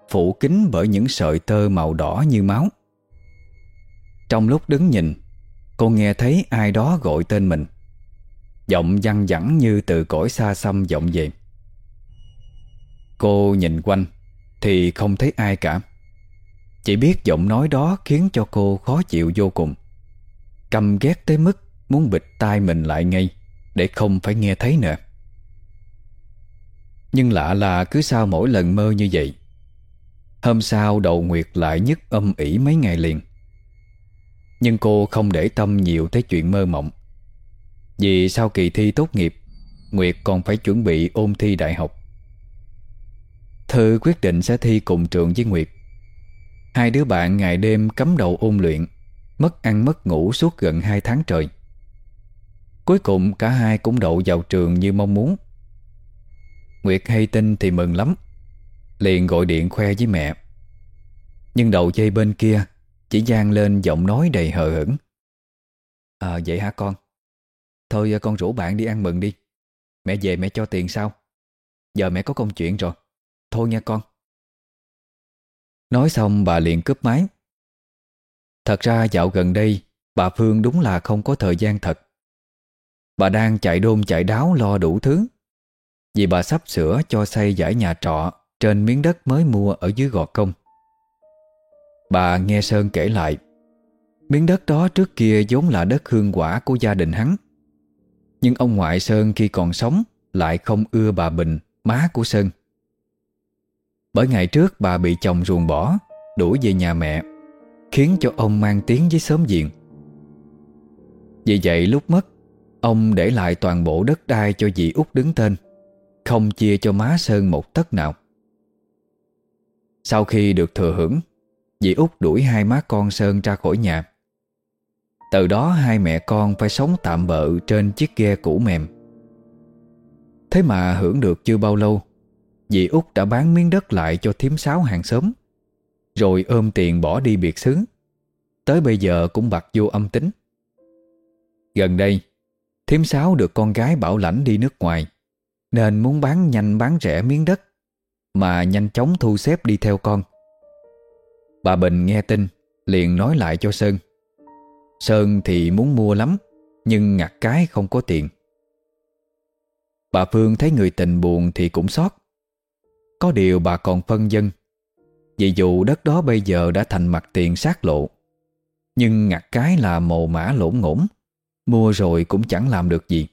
Phủ kín bởi những sợi tơ màu đỏ như máu. Trong lúc đứng nhìn, Cô nghe thấy ai đó gọi tên mình, Giọng văng vẳng như từ cõi xa xăm vọng về. Cô nhìn quanh Thì không thấy ai cả. Chỉ biết giọng nói đó khiến cho cô khó chịu vô cùng. Căm ghét tới mức Muốn bịt tai mình lại ngay Để không phải nghe thấy nữa Nhưng lạ là cứ sau mỗi lần mơ như vậy, Hôm sau đầu Nguyệt lại nhức âm ỉ mấy ngày liền. Nhưng cô không để tâm nhiều tới chuyện mơ mộng. Vì sau kỳ thi tốt nghiệp, Nguyệt còn phải chuẩn bị ôn thi đại học. Thư quyết định sẽ thi cùng trường với Nguyệt. Hai đứa bạn ngày đêm cấm đầu ôn luyện, Mất ăn mất ngủ suốt gần hai tháng trời. Cuối cùng cả hai cũng đậu vào trường như mong muốn. Nguyệt hay tin thì mừng lắm, Liền gọi điện khoe với mẹ. Nhưng đầu dây bên kia Chỉ gian lên giọng nói đầy hờ hững. À vậy hả con? Thôi, con rủ bạn đi ăn mừng đi. Mẹ về mẹ cho tiền sau. Giờ mẹ có công chuyện rồi. Thôi nha con. Nói xong bà liền cướp máy. Thật ra dạo gần đây Bà Phương đúng là không có thời gian thật. Bà đang chạy đôn chạy đáo lo đủ thứ. Vì bà sắp sửa cho xây giải nhà trọ Trên miếng đất mới mua ở dưới gò công. Bà nghe Sơn kể lại Miếng đất đó trước kia vốn là đất hương quả của gia đình hắn. Nhưng ông ngoại Sơn khi còn sống Lại không ưa bà Bình, má của Sơn. Bởi ngày trước bà bị chồng ruồng bỏ, Đuổi về nhà mẹ, Khiến cho ông mang tiếng với xóm diện Vì vậy lúc mất, Ông để lại toàn bộ đất đai cho dì út đứng tên, Không chia cho má Sơn một tấc nào. Sau khi được thừa hưởng, Dì út đuổi hai má con Sơn ra khỏi nhà. Từ đó hai mẹ con phải sống tạm bợ Trên chiếc ghe cũ mềm. Thế mà hưởng được chưa bao lâu Dì út đã bán miếng đất lại cho thím sáo hàng xóm, Rồi ôm tiền bỏ đi biệt xứ. Tới bây giờ cũng bạc vô âm tính. Gần đây Thiếm sáu được con gái bảo lãnh đi nước ngoài, Nên muốn bán nhanh bán rẻ miếng đất, Mà nhanh chóng thu xếp đi theo con. Bà Bình nghe tin, Liền nói lại cho Sơn. Sơn thì muốn mua lắm, Nhưng ngặt cái không có tiền. Bà Phương thấy người tình buồn thì cũng xót. Có điều bà còn phân dân. Vì dù đất đó bây giờ đã thành mặt tiền sát lộ, Nhưng ngặt cái là mồ mã lỗn ngỗng Mua rồi cũng chẳng làm được gì.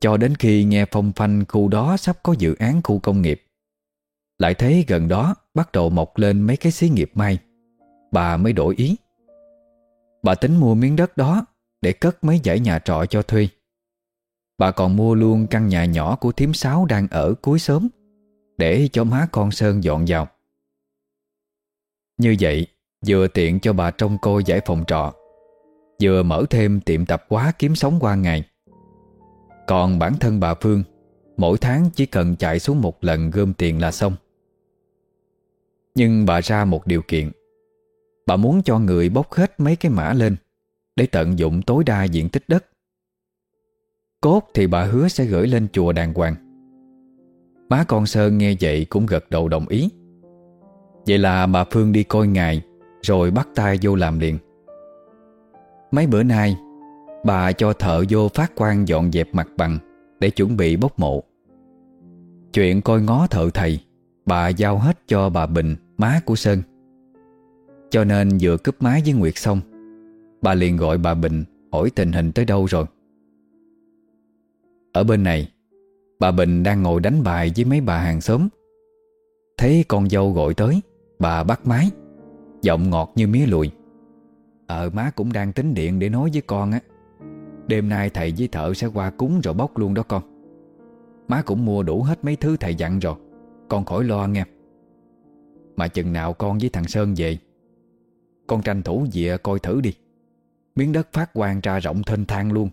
Cho đến khi nghe phong phanh khu đó sắp có dự án khu công nghiệp, Lại thấy gần đó bắt đầu mọc lên mấy cái xí nghiệp may. Bà mới đổi ý. Bà tính mua miếng đất đó Để cất mấy dãy nhà trọ cho thuê. Bà còn mua luôn căn nhà nhỏ của thím sáu đang ở cuối sớm để cho má con Sơn dọn vào. Như vậy, Vừa tiện cho bà trông coi giải phòng trọ, Vừa mở thêm tiệm tạp hóa kiếm sống qua ngày. Còn bản thân bà Phương, Mỗi tháng chỉ cần chạy xuống một lần gom tiền là xong. Nhưng bà ra một điều kiện. Bà muốn cho người bốc hết mấy cái mã lên Để tận dụng tối đa diện tích đất. Cốt thì bà hứa sẽ gửi lên chùa đàng hoàng. Má con Sơn nghe vậy cũng gật đầu đồng ý. Vậy là bà Phương đi coi ngài, Rồi bắt tay vô làm liền. Mấy bữa nay, Bà cho thợ vô phát quan dọn dẹp mặt bằng Để chuẩn bị bốc mộ. Chuyện coi ngó thợ thầy, Bà giao hết cho bà Bình, Má của Sơn. Cho nên vừa cướp máy với Nguyệt xong, Bà liền gọi bà Bình Hỏi tình hình tới đâu rồi. Ở bên này Bà Bình đang ngồi đánh bài với mấy bà hàng xóm. Thấy con dâu gọi tới, Bà bắt máy, Giọng ngọt như mía lùi. Ờ má cũng đang tính điện để nói với con á. Đêm nay thầy với thợ sẽ qua cúng rồi bốc luôn đó con. Má cũng mua đủ hết mấy thứ thầy dặn rồi. Con khỏi lo nghe. Mà chừng nào con với thằng Sơn về, Con tranh thủ dịa coi thử đi. Miếng đất phát quang ra rộng thênh thang luôn.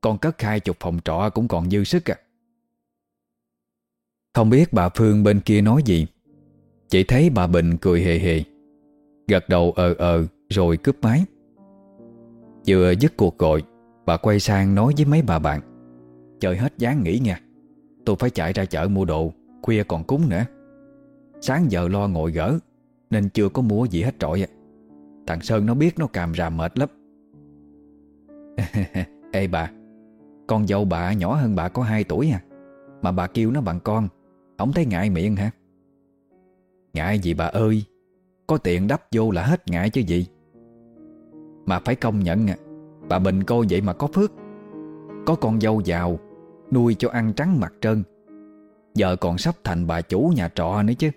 Con cất hai chục phòng trọ cũng còn dư sức à. Không biết bà Phương bên kia nói gì. Chỉ thấy bà Bình cười hề hề, Gật đầu ờ ờ rồi cướp máy. Vừa dứt cuộc gọi, Bà quay sang nói với mấy bà bạn. Trời hết dáng nghỉ nha, Tôi phải chạy ra chợ mua đồ, Khuya còn cúng nữa. Sáng giờ lo ngồi gỡ, Nên chưa có mua gì hết trọi Thằng Sơn nó biết nó càm ràm mệt lắm. Ê bà, Con dâu bà nhỏ hơn bà có 2 tuổi à Mà bà kêu nó bằng con. Không thấy ngại miệng hả? Ngại gì bà ơi? Có tiền đắp vô là hết ngại chứ gì. Mà phải công nhận à Bà Bình cô vậy mà có phước. Có con dâu giàu, Nuôi cho ăn trắng mặt trơn. Giờ còn sắp thành bà chủ nhà trọ nữa chứ.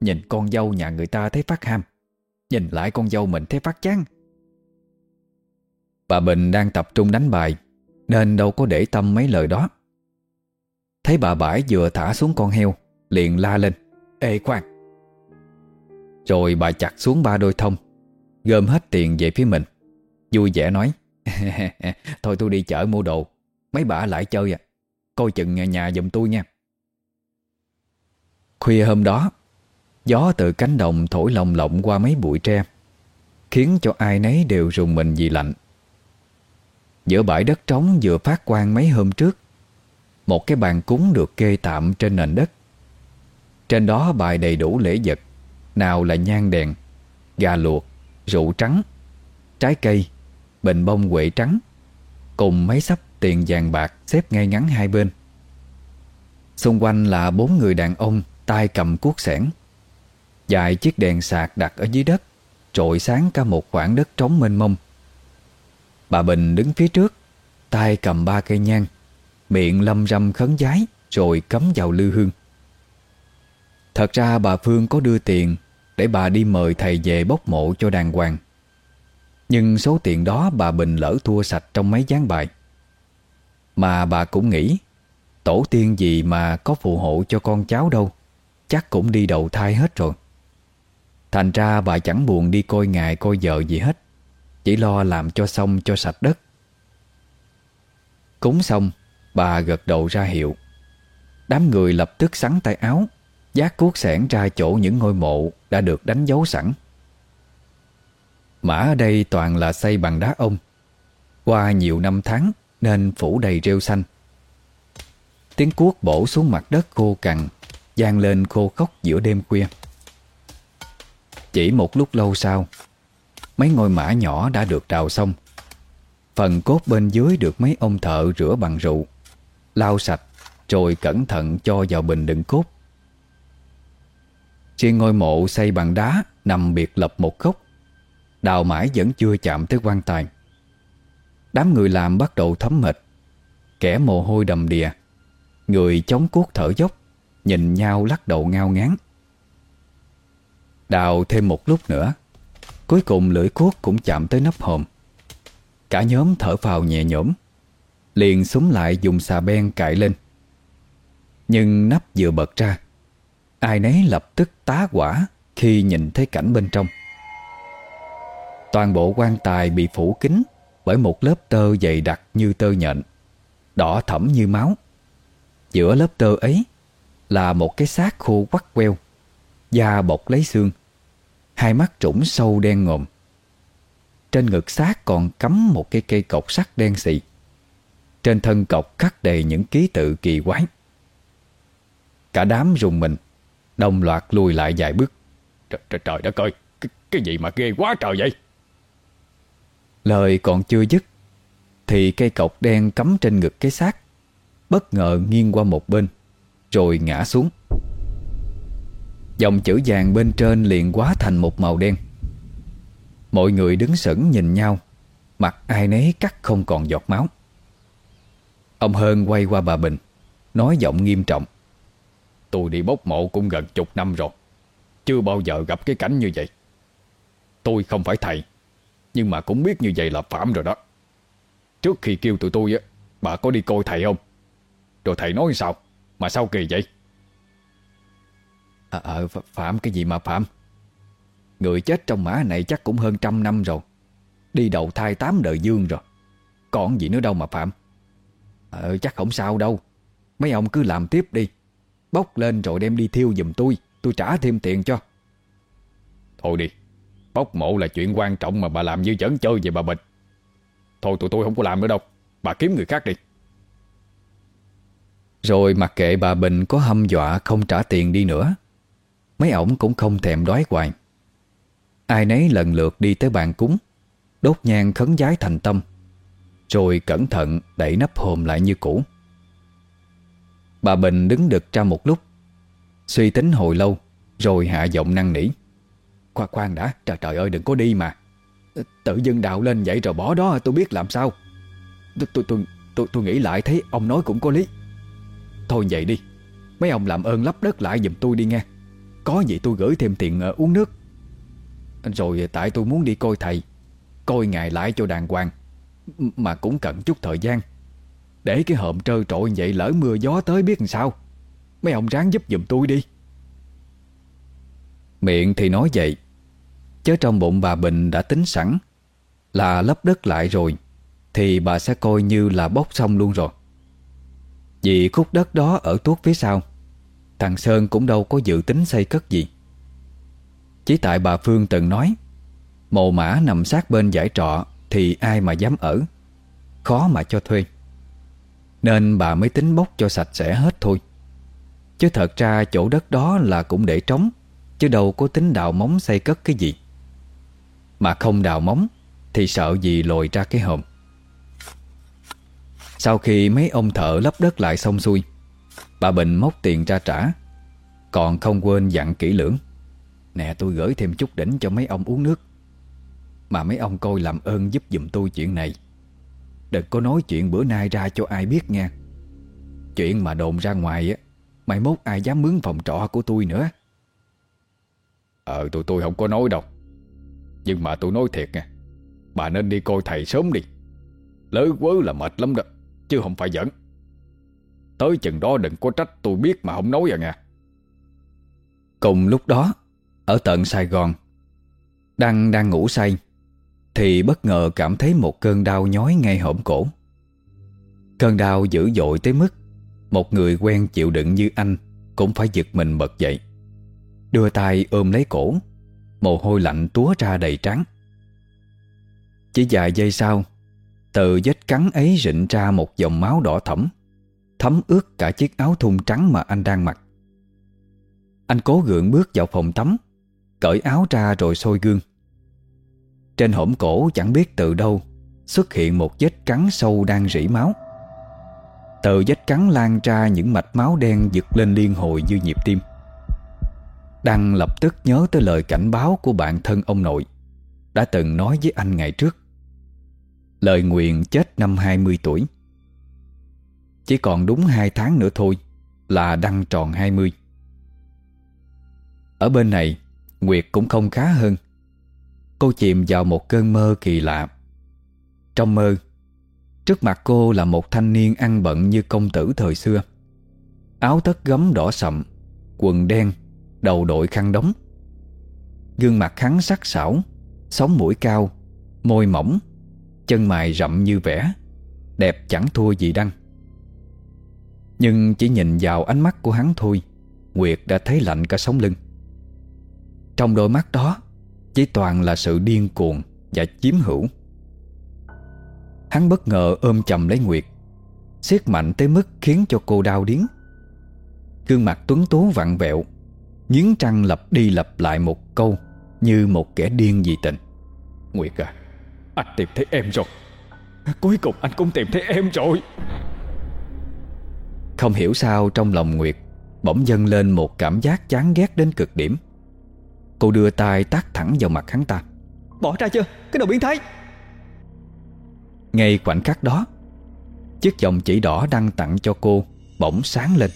Nhìn con dâu nhà người ta thấy phát ham, Nhìn lại con dâu mình thấy phát chán. Bà Bình đang tập trung đánh bài, Nên đâu có để tâm mấy lời đó. Thấy bà bãi vừa thả xuống con heo Liền la lên Ê khoan! Rồi bà chặt xuống ba đôi thông Gom hết tiền về phía mình. Vui vẻ nói Thôi tôi đi chợ mua đồ Mấy bà lại chơi à. Coi chừng nhà, nhà giùm tôi nha. Khuya hôm đó Gió từ cánh đồng thổi lồng lộng qua mấy bụi tre Khiến cho ai nấy đều rùng mình vì lạnh. Giữa bãi đất trống vừa phát quang mấy hôm trước một cái bàn cúng được kê tạm trên nền đất. Trên đó bài đầy đủ lễ vật, Nào là nhang đèn, Gà luộc, Rượu trắng, Trái cây, Bình bông quệ trắng, Cùng mấy sắp tiền vàng bạc Xếp ngay ngắn hai bên. Xung quanh là bốn người đàn ông tay cầm cuốc sẻn Dài chiếc đèn sạc đặt ở dưới đất, Trội sáng cả một khoảng đất trống mênh mông. Bà Bình đứng phía trước, tay cầm ba cây nhang. Miệng lâm râm khấn giái, Rồi cấm vào lư hương. Thật ra bà Phương có đưa tiền Để bà đi mời thầy về bốc mộ cho đàng hoàng. Nhưng số tiền đó bà Bình lỡ thua sạch trong mấy gián bài. Mà bà cũng nghĩ, Tổ tiên gì mà có phù hộ cho con cháu đâu, Chắc cũng đi đầu thai hết rồi. Thành ra bà chẳng buồn đi coi ngài coi vợ gì hết, Chỉ lo làm cho xong cho sạch đất. Cúng xong Bà gật đầu ra hiệu. Đám người lập tức sắn tay áo Giác cuốc sẻn ra chỗ những ngôi mộ Đã được đánh dấu sẵn. Mã ở đây toàn là xây bằng đá ông. Qua nhiều năm tháng, Nên phủ đầy rêu xanh. Tiếng cuốc bổ xuống mặt đất khô cằn giang lên khô khóc giữa đêm khuya. Chỉ một lúc lâu sau, Mấy ngôi mã nhỏ đã được đào xong. Phần cốt bên dưới được mấy ông thợ rửa bằng rượu. Lau sạch, Rồi cẩn thận cho vào bình đựng cốt. Riêng ngôi mộ xây bằng đá Nằm biệt lập một góc. Đào mãi vẫn chưa chạm tới quan tài. Đám người làm bắt đầu thấm mệt. Kẻ mồ hôi đầm đìa. Người chống cuốc thở dốc, Nhìn nhau lắc đầu ngao ngán. Đào thêm một lúc nữa, Cuối cùng lưỡi cuốc cũng chạm tới nắp hòm. Cả nhóm thở phào nhẹ nhõm. Liền súng lại dùng xà ben cạy lên. Nhưng nắp vừa bật ra, Ai nấy lập tức tá quả Khi nhìn thấy cảnh bên trong. Toàn bộ quan tài bị phủ kín Bởi một lớp tơ dày đặc như tơ nhện, Đỏ thẫm như máu. Giữa lớp tơ ấy Là một cái xác khô quắt queo, Da bọc lấy xương, Hai mắt trũng sâu đen ngòm. Trên ngực xác còn cắm một cái cây cột sắt đen xị trên thân cọc khắc đầy những ký tự kỳ quái. Cả đám rùng mình Đồng loạt lùi lại vài bước. Trời, trời, trời đất ơi cái, cái gì mà ghê quá trời vậy? Lời còn chưa dứt Thì cây cọc đen cắm trên ngực cái xác Bất ngờ nghiêng qua một bên Rồi ngã xuống. Dòng chữ vàng bên trên liền quá thành một màu đen. Mọi người đứng sững nhìn nhau Mặt ai nấy cắt không còn giọt máu. Ông Hơn quay qua bà Bình Nói giọng nghiêm trọng. Tôi đi bốc mộ cũng gần chục năm rồi Chưa bao giờ gặp cái cảnh như vậy. Tôi không phải thầy Nhưng mà cũng biết như vậy là phạm rồi đó. Trước khi kêu tụi tôi á Bà có đi coi thầy không? Rồi thầy nói sao? Mà sao kỳ vậy? À, à, Phạm cái gì mà Phạm? Người chết trong mã này chắc cũng hơn trăm năm rồi Đi đầu thai tám đời dương rồi. Còn gì nữa đâu mà Phạm. Ờ chắc không sao đâu. Mấy ông cứ làm tiếp đi. Bốc lên rồi đem đi thiêu giùm tôi. Tôi trả thêm tiền cho. Thôi đi. Bốc mộ là chuyện quan trọng mà bà làm như chấn chơi vậy bà Bịch Thôi tụi tôi không có làm nữa đâu. Bà kiếm người khác đi. Rồi mặc kệ bà Bình có hâm dọa không trả tiền đi nữa Mấy ổng cũng không thèm đói hoài. Ai nấy lần lượt đi tới bàn cúng Đốt nhang khấn giái thành tâm rồi cẩn thận đẩy nắp hòm lại như cũ. Bà Bình đứng đực ra một lúc Suy tính hồi lâu Rồi hạ giọng năn nỉ. Khoan khoan đã Trời trời ơi đừng có đi mà. Tự dưng đạo lên vậy rồi bỏ đó tôi biết làm sao. Tôi tôi tôi tôi, tôi nghĩ lại thấy ông nói cũng có lý. Thôi vậy đi Mấy ông làm ơn lắp đất lại giùm tôi đi nghe. Có gì tôi gửi thêm tiền uh, uống nước. Rồi tại tôi muốn đi coi thầy Coi ngài lại cho đàng hoàng. Mà cũng cần chút thời gian. Để cái hộm trơ trội vậy lỡ mưa gió tới biết làm sao. Mấy ông ráng giúp giùm tôi đi. Miệng thì nói vậy Chứ trong bụng bà Bình đã tính sẵn Là lấp đất lại rồi, Thì bà sẽ coi như là bốc xong luôn rồi. Vì khúc đất đó ở tuốt phía sau, Thằng Sơn cũng đâu có dự tính xây cất gì. Chỉ tại bà Phương từng nói, Mồ mã nằm sát bên giải trọ thì ai mà dám ở? Khó mà cho thuê. Nên bà mới tính bốc cho sạch sẽ hết thôi. Chứ thật ra chỗ đất đó là cũng để trống, Chứ đâu có tính đào móng xây cất cái gì. Mà không đào móng Thì sợ gì lồi ra cái hòm. Sau khi mấy ông thợ lấp đất lại xong xuôi, Bà Bình móc tiền ra trả. Còn không quên dặn kỹ lưỡng, Nè, tôi gửi thêm chút đỉnh cho mấy ông uống nước. Mà mấy ông coi làm ơn giúp giùm tôi chuyện này. Đừng có nói chuyện bữa nay ra cho ai biết nha. Chuyện mà đồn ra ngoài á Mai mốt ai dám mướn phòng trọ của tôi nữa. Ờ tụi tôi không có nói đâu. Nhưng mà tôi nói thiệt nha Bà nên đi coi thầy sớm đi. Lỡ quớ là mệt lắm đó Chứ không phải giỡn. Tới chừng đó đừng có trách tôi biết mà không nói à nha. Cùng lúc đó Ở tận Sài Gòn Đăng đang ngủ say thì bất ngờ cảm thấy một cơn đau nhói ngay hõm cổ. Cơn đau dữ dội tới mức Một người quen chịu đựng như anh Cũng phải giật mình bật dậy, Đưa tay ôm lấy cổ, Mồ hôi lạnh túa ra đầy trắng Chỉ vài giây sau Từ vết cắn ấy rịn ra một dòng máu đỏ thẫm, Thấm ướt cả chiếc áo thun trắng mà anh đang mặc. Anh cố gượng bước vào phòng tắm, Cởi áo ra rồi sôi gương. Trên hõm cổ chẳng biết từ đâu Xuất hiện một vết cắn sâu đang rỉ máu. Từ vết cắn lan ra những mạch máu đen giật lên liên hồi như nhịp tim. Đăng lập tức nhớ tới lời cảnh báo của bạn thân ông nội Đã từng nói với anh ngày trước. Lời nguyện chết năm 20 tuổi. Chỉ còn đúng 2 tháng nữa thôi Là Đăng tròn 20 Ở bên này, Nguyệt cũng không khá hơn. Cô chìm vào một cơn mơ kỳ lạ. Trong mơ, Trước mặt cô là một thanh niên ăn bận như công tử thời xưa. Áo tất gấm đỏ sậm, Quần đen, Đầu đội khăn đóng. Gương mặt hắn sắc sảo, Sống mũi cao, Môi mỏng, Chân mày rậm như vẽ, Đẹp chẳng thua gì Đăng. Nhưng chỉ nhìn vào ánh mắt của hắn thôi, Nguyệt đã thấy lạnh cả sống lưng. Trong đôi mắt đó chỉ toàn là sự điên cuồng Và chiếm hữu. Hắn bất ngờ ôm chầm lấy Nguyệt siết mạnh tới mức khiến cho cô đau điếng. Gương mặt tuấn tú vặn vẹo Nghiến trăng lặp đi lặp lại một câu Như một kẻ điên dị tình. Nguyệt à Anh tìm thấy em rồi. Cuối cùng anh cũng tìm thấy em rồi. Không hiểu sao trong lòng Nguyệt Bỗng dâng lên một cảm giác chán ghét đến cực điểm Cô đưa tay tác thẳng vào mặt hắn ta. Bỏ ra chưa? Cái đồ biến thái. Ngay khoảnh khắc đó Chiếc vòng chỉ đỏ đăng tặng cho cô Bỗng sáng lên.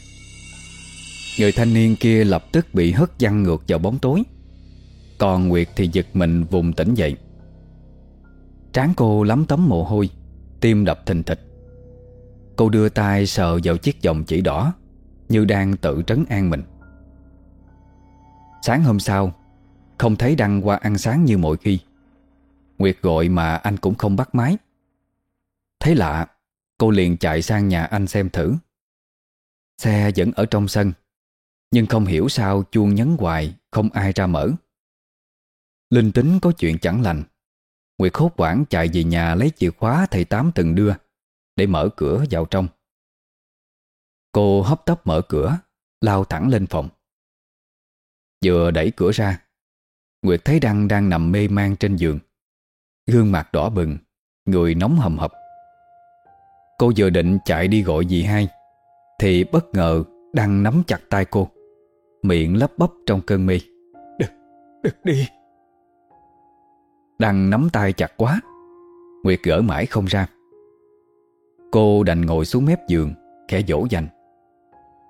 Người thanh niên kia lập tức bị hất văng ngược vào bóng tối. Còn Nguyệt thì giật mình vùng tỉnh dậy. Trán cô lắm tấm mồ hôi Tim đập thình thịch. Cô đưa tay sờ vào chiếc vòng chỉ đỏ Như đang tự trấn an mình. Sáng hôm sau không thấy Đăng qua ăn sáng như mọi khi. Nguyệt gọi mà anh cũng không bắt máy. Thấy lạ, Cô liền chạy sang nhà anh xem thử. Xe vẫn ở trong sân, Nhưng không hiểu sao chuông nhấn hoài, Không ai ra mở. Linh tính có chuyện chẳng lành. Nguyệt hốt quảng chạy về nhà lấy chìa khóa thầy Tám từng đưa, Để mở cửa vào trong. Cô hấp tấp mở cửa, Lao thẳng lên phòng. Vừa đẩy cửa ra Nguyệt thấy Đăng đang nằm mê man trên giường. Gương mặt đỏ bừng Người nóng hầm hập. Cô vừa định chạy đi gọi dì hai Thì bất ngờ Đăng nắm chặt tay cô Miệng lấp bắp trong cơn mê. Đừng, đừng đi. Đăng nắm tay chặt quá Nguyệt gỡ mãi không ra. Cô đành ngồi xuống mép giường Khẽ dỗ dành.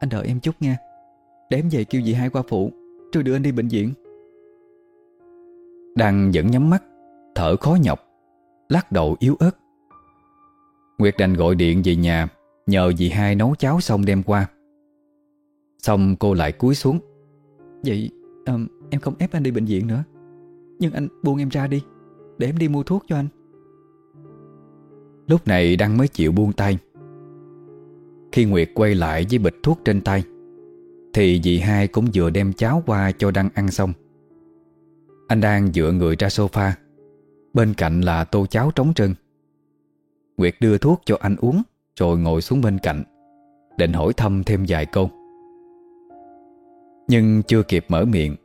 Anh đợi em chút nha. Để em về kêu dì hai qua phụ Rồi đưa anh đi bệnh viện đang vẫn nhắm mắt Thở khó nhọc Lắc đầu yếu ớt. Nguyệt đành gọi điện về nhà Nhờ dì hai nấu cháo xong đem qua. Xong cô lại cúi xuống. Vậy um, em không ép anh đi bệnh viện nữa. Nhưng anh buông em ra đi Để em đi mua thuốc cho anh. Lúc này Đăng mới chịu buông tay. Khi Nguyệt quay lại với bịch thuốc trên tay Thì dì hai cũng vừa đem cháo qua cho Đăng ăn xong. Anh đang dựa người ra sofa. Bên cạnh là tô cháo trống trơn. Nguyệt đưa thuốc cho anh uống, Rồi ngồi xuống bên cạnh, Định hỏi thăm thêm vài câu. Nhưng chưa kịp mở miệng,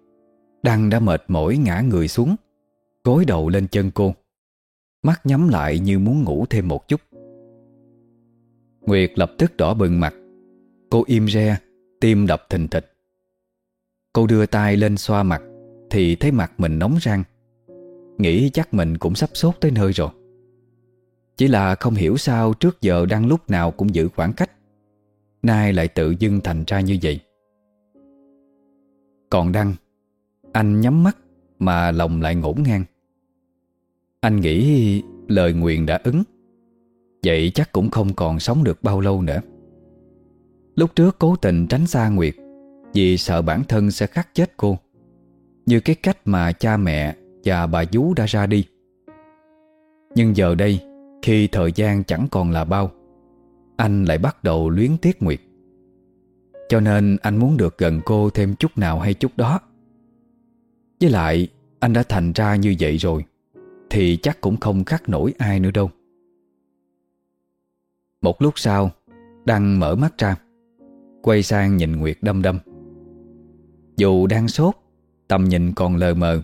Đăng đã mệt mỏi ngã người xuống, Gối đầu lên chân cô. Mắt nhắm lại như muốn ngủ thêm một chút. Nguyệt lập tức đỏ bừng mặt. Cô im re, Tim đập thình thịch. Cô đưa tay lên xoa mặt. Thì thấy mặt mình nóng rang. Nghĩ chắc mình cũng sắp sốt tới nơi rồi. Chỉ là không hiểu sao trước giờ đang lúc nào cũng giữ khoảng cách. Nay lại tự dưng thành ra như vậy. Còn Đăng, Anh nhắm mắt Mà lòng lại ngổn ngang. Anh nghĩ lời nguyện đã ứng. Vậy chắc cũng không còn sống được bao lâu nữa. Lúc trước cố tình tránh xa Nguyệt Vì sợ bản thân sẽ khắc chết cô. Như cái cách mà cha mẹ và bà vú đã ra đi. Nhưng giờ đây, Khi thời gian chẳng còn là bao, Anh lại bắt đầu luyến tiếc Nguyệt. Cho nên anh muốn được gần cô thêm chút nào hay chút đó. Với lại, Anh đã thành ra như vậy rồi, Thì chắc cũng không khắc nổi ai nữa đâu. Một lúc sau, Đăng mở mắt ra, Quay sang nhìn Nguyệt đâm đâm Dù đang sốt Tầm nhìn còn lờ mờ.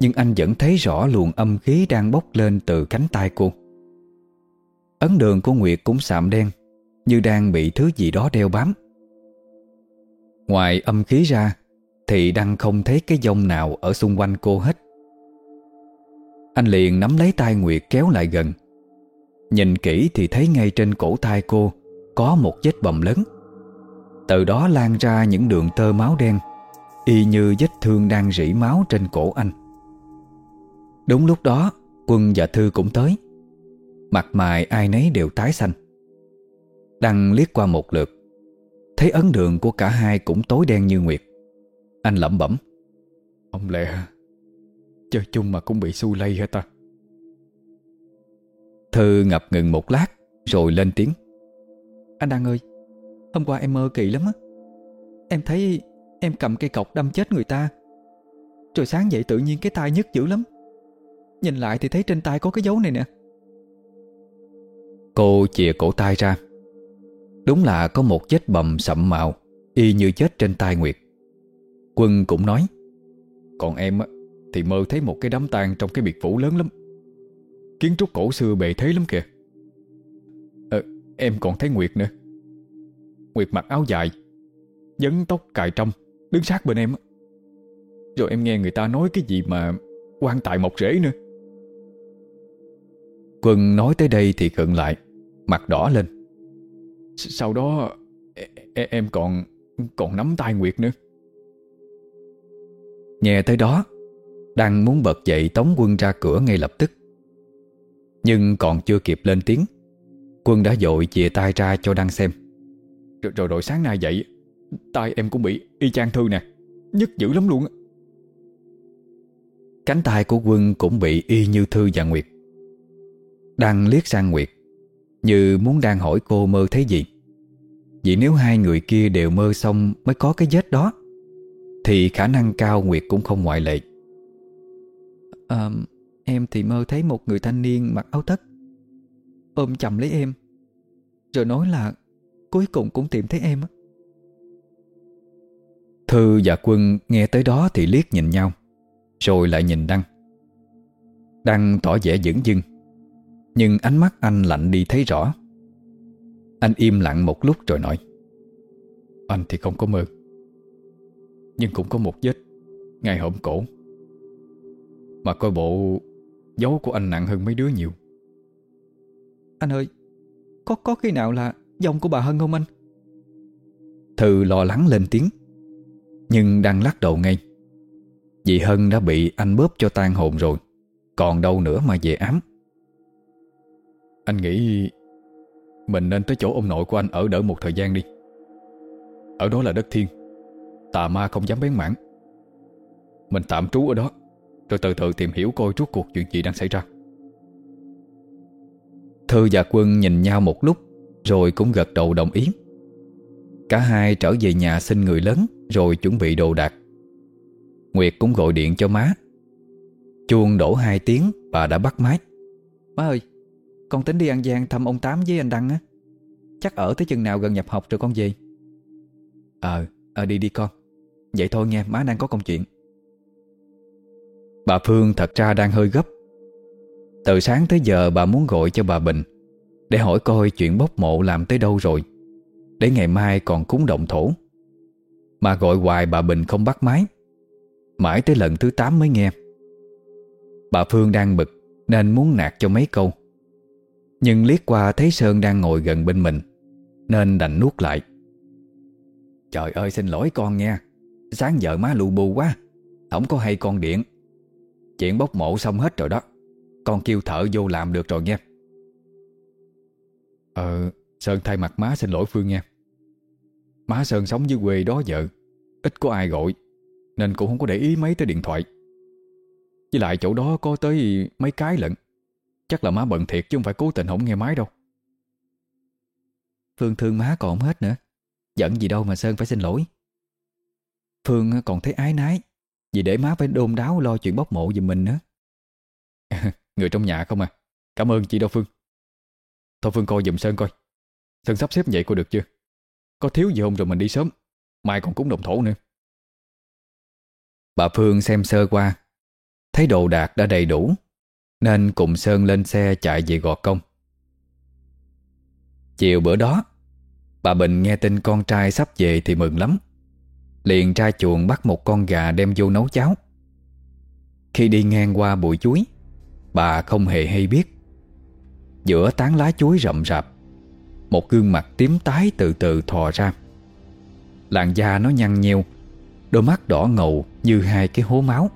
Nhưng anh vẫn thấy rõ luồng âm khí đang bốc lên từ cánh tay cô. Ấn đường của Nguyệt cũng sạm đen, Như đang bị thứ gì đó đeo bám. Ngoài âm khí ra, Thì đang không thấy cái dông nào ở xung quanh cô hết. Anh liền nắm lấy tay Nguyệt kéo lại gần. Nhìn kỹ thì thấy ngay trên cổ tay cô Có một vết bầm lớn. Từ đó lan ra những đường tơ máu đen. Y như vết thương đang rỉ máu trên cổ anh. Đúng lúc đó Quân và Thư cũng tới. Mặt mày ai nấy đều tái xanh. Đăng liếc qua một lượt. Thấy ấn đường của cả hai cũng tối đen như nguyệt. Anh lẩm bẩm. Ông lẹ Chơi chung mà cũng bị xu lây hả ta? Thư ngập ngừng một lát Rồi lên tiếng. Anh Đăng ơi Hôm qua em mơ kỳ lắm á. Em thấy em cầm cây cọc đâm chết người ta. Rồi sáng dậy tự nhiên cái tay nhức dữ lắm. Nhìn lại thì thấy trên tay có cái dấu này nè. Cô chìa cổ tay ra. Đúng là có một vết bầm sậm màu Y như chết trên tay Nguyệt. Quân cũng nói Còn em thì mơ thấy một cái đám tang Trong cái biệt phủ lớn lắm. Kiến trúc cổ xưa bề thế lắm kìa. À, Em còn thấy Nguyệt nữa. Nguyệt mặc áo dài Dấn tóc cài trong. Đứng sát bên em Rồi em nghe người ta nói cái gì mà quan tài mọc rễ nữa. Quân nói tới đây thì khựng lại Mặt đỏ lên. Sau đó Em còn Còn nắm tay Nguyệt nữa. Nghe tới đó Đang muốn bật dậy tống quân ra cửa ngay lập tức. Nhưng còn chưa kịp lên tiếng Quân đã dội chìa tay ra cho Đăng xem. Rồi rồi, rồi sáng nay dậy tay em cũng bị y chang Thư nè. Nhức dữ lắm luôn Cánh tay của quân cũng bị y như Thư và Nguyệt. Đang liếc sang Nguyệt Như muốn đang hỏi cô mơ thấy gì. Vì nếu hai người kia đều mơ xong Mới có cái vết đó Thì khả năng cao Nguyệt cũng không ngoại lệ. À, Em thì mơ thấy một người thanh niên mặc áo tất Ôm chầm lấy em Rồi nói là Cuối cùng cũng tìm thấy em Thư và Quân nghe tới đó thì liếc nhìn nhau Rồi lại nhìn Đăng. Đăng tỏ vẻ dững dưng Nhưng ánh mắt anh lạnh đi thấy rõ. Anh im lặng một lúc rồi nói Anh thì không có mơ Nhưng cũng có một vết Ngay hõm cổ. Mà coi bộ Dấu của anh nặng hơn mấy đứa nhiều. Anh ơi Có có khi nào là dòng của bà Hân không anh? Thư lo lắng lên tiếng nhưng đang lắc đầu ngay. Vì Hân đã bị anh bóp cho tan hồn rồi. Còn đâu nữa mà về ám. Anh nghĩ Mình nên tới chỗ ông nội của anh ở đỡ một thời gian đi. Ở đó là đất thiên Tà ma không dám bén mảng. Mình tạm trú ở đó, Rồi từ từ tìm hiểu coi rốt cuộc chuyện gì đang xảy ra. Thư và Quân nhìn nhau một lúc, Rồi cũng gật đầu đồng ý. Cả hai trở về nhà xin người lớn. Rồi chuẩn bị đồ đạc. Nguyệt cũng gọi điện cho má. Chuông đổ hai tiếng Bà đã bắt máy. Má ơi Con tính đi ăn gian thăm ông Tám với anh Đăng á. Chắc ở tới chừng nào gần nhập học rồi con về. Ờ à, đi đi con. Vậy thôi nghe má đang có công chuyện. Bà Phương thật ra đang hơi gấp. Từ sáng tới giờ bà muốn gọi cho bà Bình Để hỏi coi chuyện bốc mộ làm tới đâu rồi Để ngày mai còn cúng động thổ mà gọi hoài bà Bình không bắt máy. Mãi tới lần thứ 8 mới nghe. Bà Phương đang bực, Nên muốn nạt cho mấy câu. Nhưng liếc qua thấy Sơn đang ngồi gần bên mình, Nên đành nuốt lại. Trời ơi, xin lỗi con nha. Sáng giờ má lù bù quá, Không có hay con điện. Chuyện bốc mộ xong hết rồi đó. Con kêu thợ vô làm được rồi nghe. Ờ Sơn thay mặt má xin lỗi Phương nha Má Sơn sống với quê đó vợ. Ít có ai gọi Nên cũng không có để ý mấy tới điện thoại. Với lại chỗ đó có tới mấy cái lận. Chắc là má bận thiệt chứ không phải cố tình không nghe máy đâu. Phương thương má còn không hết nữa. Giận gì đâu mà Sơn phải xin lỗi. Phương còn thấy ái nái Vì để má phải đôn đáo lo chuyện bốc mộ giùm mình nữa. Người trong nhà không à. Cảm ơn chị đâu Phương. Thôi Phương coi giùm Sơn coi. Sơn sắp xếp vậy cô được chưa có thiếu gì không rồi mình đi sớm. Mai còn cúng đồng thổ nữa. Bà Phương xem sơ qua. Thấy đồ đạc đã đầy đủ, Nên cùng Sơn lên xe chạy về Gò Công. Chiều bữa đó, Bà Bình nghe tin con trai sắp về thì mừng lắm. Liền ra chuồng bắt một con gà đem vô nấu cháo. Khi đi ngang qua bụi chuối, Bà không hề hay biết. Giữa tán lá chuối rậm rạp một gương mặt tím tái từ từ thò ra. Làn da nó nhăn nheo, Đôi mắt đỏ ngầu như hai cái hố máu.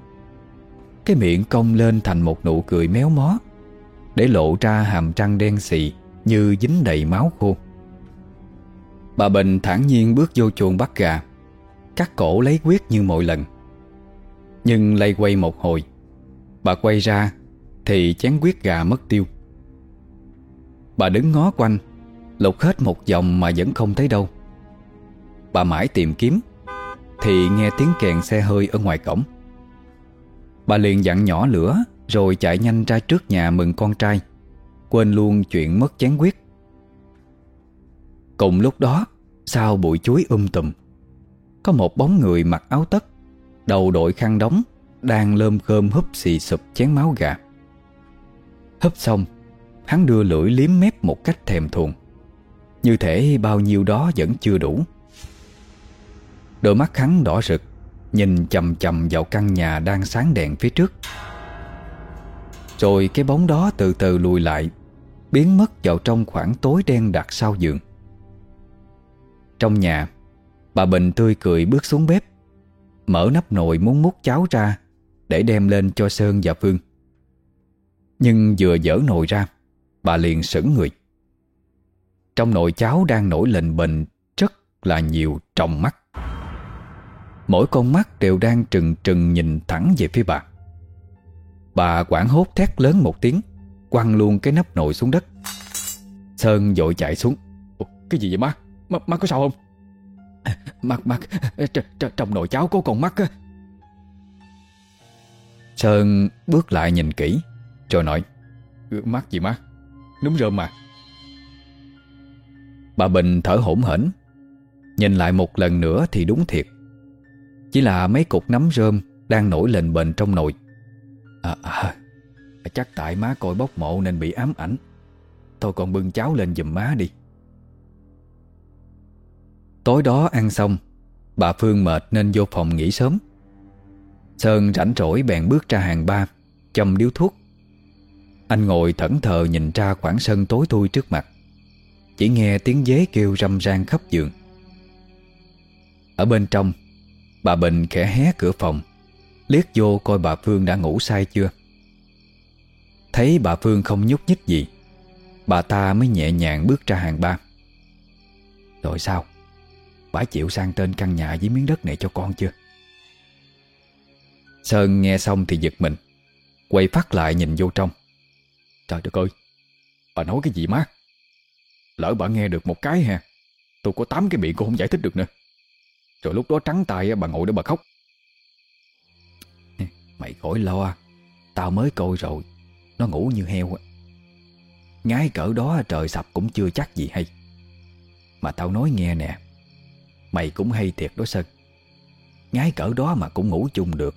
Cái miệng cong lên thành một nụ cười méo mó, Để lộ ra hàm răng đen xì Như dính đầy máu khô. Bà Bình thản nhiên bước vô chuồng bắt gà, Cắt cổ lấy quyết như mọi lần. Nhưng lay quay một hồi, Bà quay ra Thì chén quyết gà mất tiêu. Bà đứng ngó quanh Lục hết một vòng mà vẫn không thấy đâu. Bà mãi tìm kiếm, Thì nghe tiếng kèn xe hơi ở ngoài cổng. Bà liền dặn nhỏ lửa, Rồi chạy nhanh ra trước nhà mừng con trai, Quên luôn chuyện mất chén quyết. Cùng lúc đó, Sau bụi chuối um tùm, Có một bóng người mặc áo tất, Đầu đội khăn đóng, Đang lơm khơm húp xì sụp chén máu gà. Húp xong, Hắn đưa lưỡi liếm mép một cách thèm thuồng. Như thể bao nhiêu đó vẫn chưa đủ. Đôi mắt hắn đỏ rực, Nhìn chầm chầm vào căn nhà đang sáng đèn phía trước. Rồi cái bóng đó từ từ lùi lại, Biến mất vào trong khoảng tối đen đặc sau giường. Trong nhà, Bà Bình tươi cười bước xuống bếp, Mở nắp nồi muốn múc cháo ra Để đem lên cho Sơn và Phương. Nhưng vừa dở nồi ra, Bà liền sững người. Trong nồi cháo đang nổi lệnh bình Rất là nhiều trong mắt Mỗi con mắt đều đang trừng trừng nhìn thẳng về phía bà Bà quảng hốt thét lớn một tiếng Quăng luôn cái nắp nồi xuống đất Sơn dội chạy xuống Ủa, Cái gì vậy má? má? Má có sao không? Mắt mắt tr tr Trong nồi cháo có con mắt á Sơn bước lại nhìn kỹ Rồi nói Mắt gì má? Núm rơm mà Bà Bình thở hổn hển. Nhìn lại một lần nữa thì đúng thiệt. Chỉ là mấy cục nấm rơm Đang nổi lên bền trong nồi. À, à, Chắc tại má coi bốc mộ nên bị ám ảnh. Thôi còn bưng cháo lên giùm má đi. Tối đó ăn xong Bà Phương mệt nên vô phòng nghỉ sớm. Sơn rảnh rỗi bèn bước ra hàng ba Châm điếu thuốc. Anh ngồi thẫn thờ nhìn ra khoảng sân tối thui trước mặt. Chỉ nghe tiếng dế kêu râm ran khắp giường. Ở bên trong, Bà Bình khẽ hé cửa phòng, Liếc vô coi bà Phương đã ngủ say chưa. Thấy bà Phương không nhúc nhích gì, Bà ta mới nhẹ nhàng bước ra hàng ba. Rồi sao? Bà chịu sang tên căn nhà với miếng đất này cho con chưa? Sơn nghe xong thì giật mình, Quay phát lại nhìn vô trong. Trời đất ơi, Bà nói cái gì má? Lỡ bà nghe được một cái ha. Tôi có tám cái miệng cô không giải thích được nữa. Rồi lúc đó trắng tay bà ngồi đó bà khóc. Mày khỏi lo, Tao mới coi rồi. Nó ngủ như heo Ngái cỡ đó, trời sập cũng chưa chắc gì hay. Mà tao nói nghe nè, Mày cũng hay thiệt đó Sơn. Ngái cỡ đó mà cũng ngủ chung được,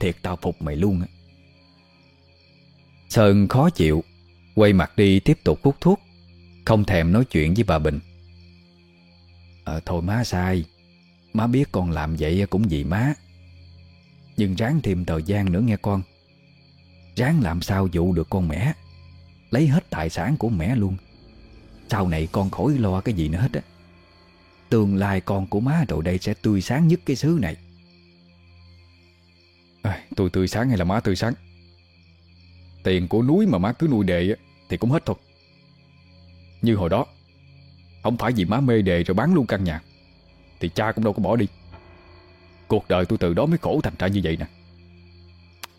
Thiệt tao phục mày luôn á. Sơn khó chịu, Quay mặt đi tiếp tục hút thuốc. Không thèm nói chuyện với bà Bình. Ờ thôi má sai. Má biết con làm vậy cũng vì má. Nhưng ráng thêm thời gian nữa nghe con. Ráng làm sao dụ được con mẹ. Lấy hết tài sản của mẹ luôn. Sau này con khỏi lo cái gì nữa hết á. Tương lai con của má rồi đây sẽ tươi sáng nhất cái xứ này. À, Tôi tươi sáng hay là má tươi sáng? Tiền của núi mà má cứ nuôi đề Thì cũng hết thôi. Như hồi đó Không phải vì má mê đề rồi bán luôn căn nhà Thì cha cũng đâu có bỏ đi. Cuộc đời tôi từ đó mới khổ thành ra như vậy nè.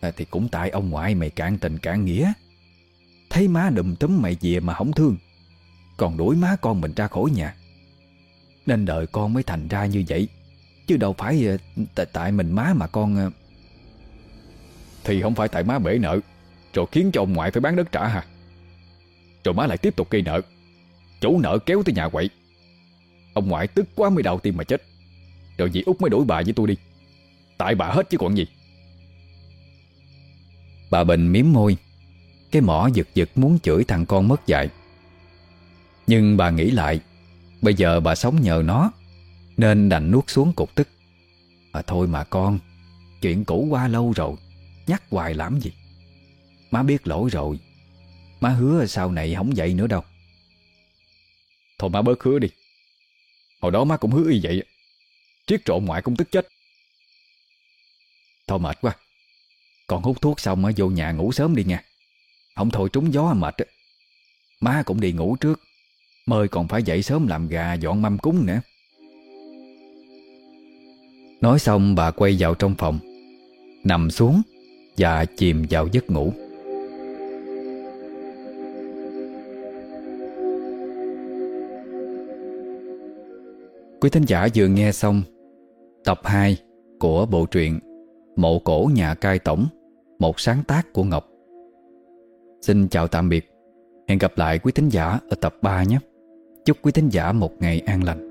À, Thì cũng tại ông ngoại mày cạn tình cạn nghĩa. Thấy má đùm túm mày về mà không thương Còn đuổi má con mình ra khỏi nhà. Nên đời con mới thành ra như vậy Chứ đâu phải à, tại mình má mà con à. Thì không phải tại má bể nợ Rồi khiến cho ông ngoại phải bán đất trả hả Rồi má lại tiếp tục gây nợ. Chủ nợ kéo tới nhà quậy. Ông ngoại tức quá mới đau tim mà chết. Rồi dì út mới đổi bà với tôi đi. Tại bà hết chứ còn gì. Bà Bình miếm môi. Cái mỏ giật giật muốn chửi thằng con mất dạy. Nhưng bà nghĩ lại, Bây giờ bà sống nhờ nó, Nên đành nuốt xuống cục tức. À thôi mà con, Chuyện cũ qua lâu rồi, Nhắc hoài làm gì? Má biết lỗi rồi, Má hứa sau này không vậy nữa đâu. Thôi má bớt hứa đi. Hồi đó má cũng hứa y vậy Triết trộn ngoại cũng tức chết. Thôi mệt quá. Còn hút thuốc xong vô nhà ngủ sớm đi nha. Không thôi trúng gió mệt Má cũng đi ngủ trước. Mời còn phải dậy sớm làm gà, dọn mâm cúng nữa. Nói xong bà quay vào trong phòng. Nằm xuống Và chìm vào giấc ngủ. Quý thính giả vừa nghe xong Tập 2 của bộ truyện Mộ cổ nhà cai tổng, Một sáng tác của Ngọc. Xin chào tạm biệt. Hẹn gặp lại quý thính giả ở tập 3 nhé. Chúc quý thính giả một ngày an lành.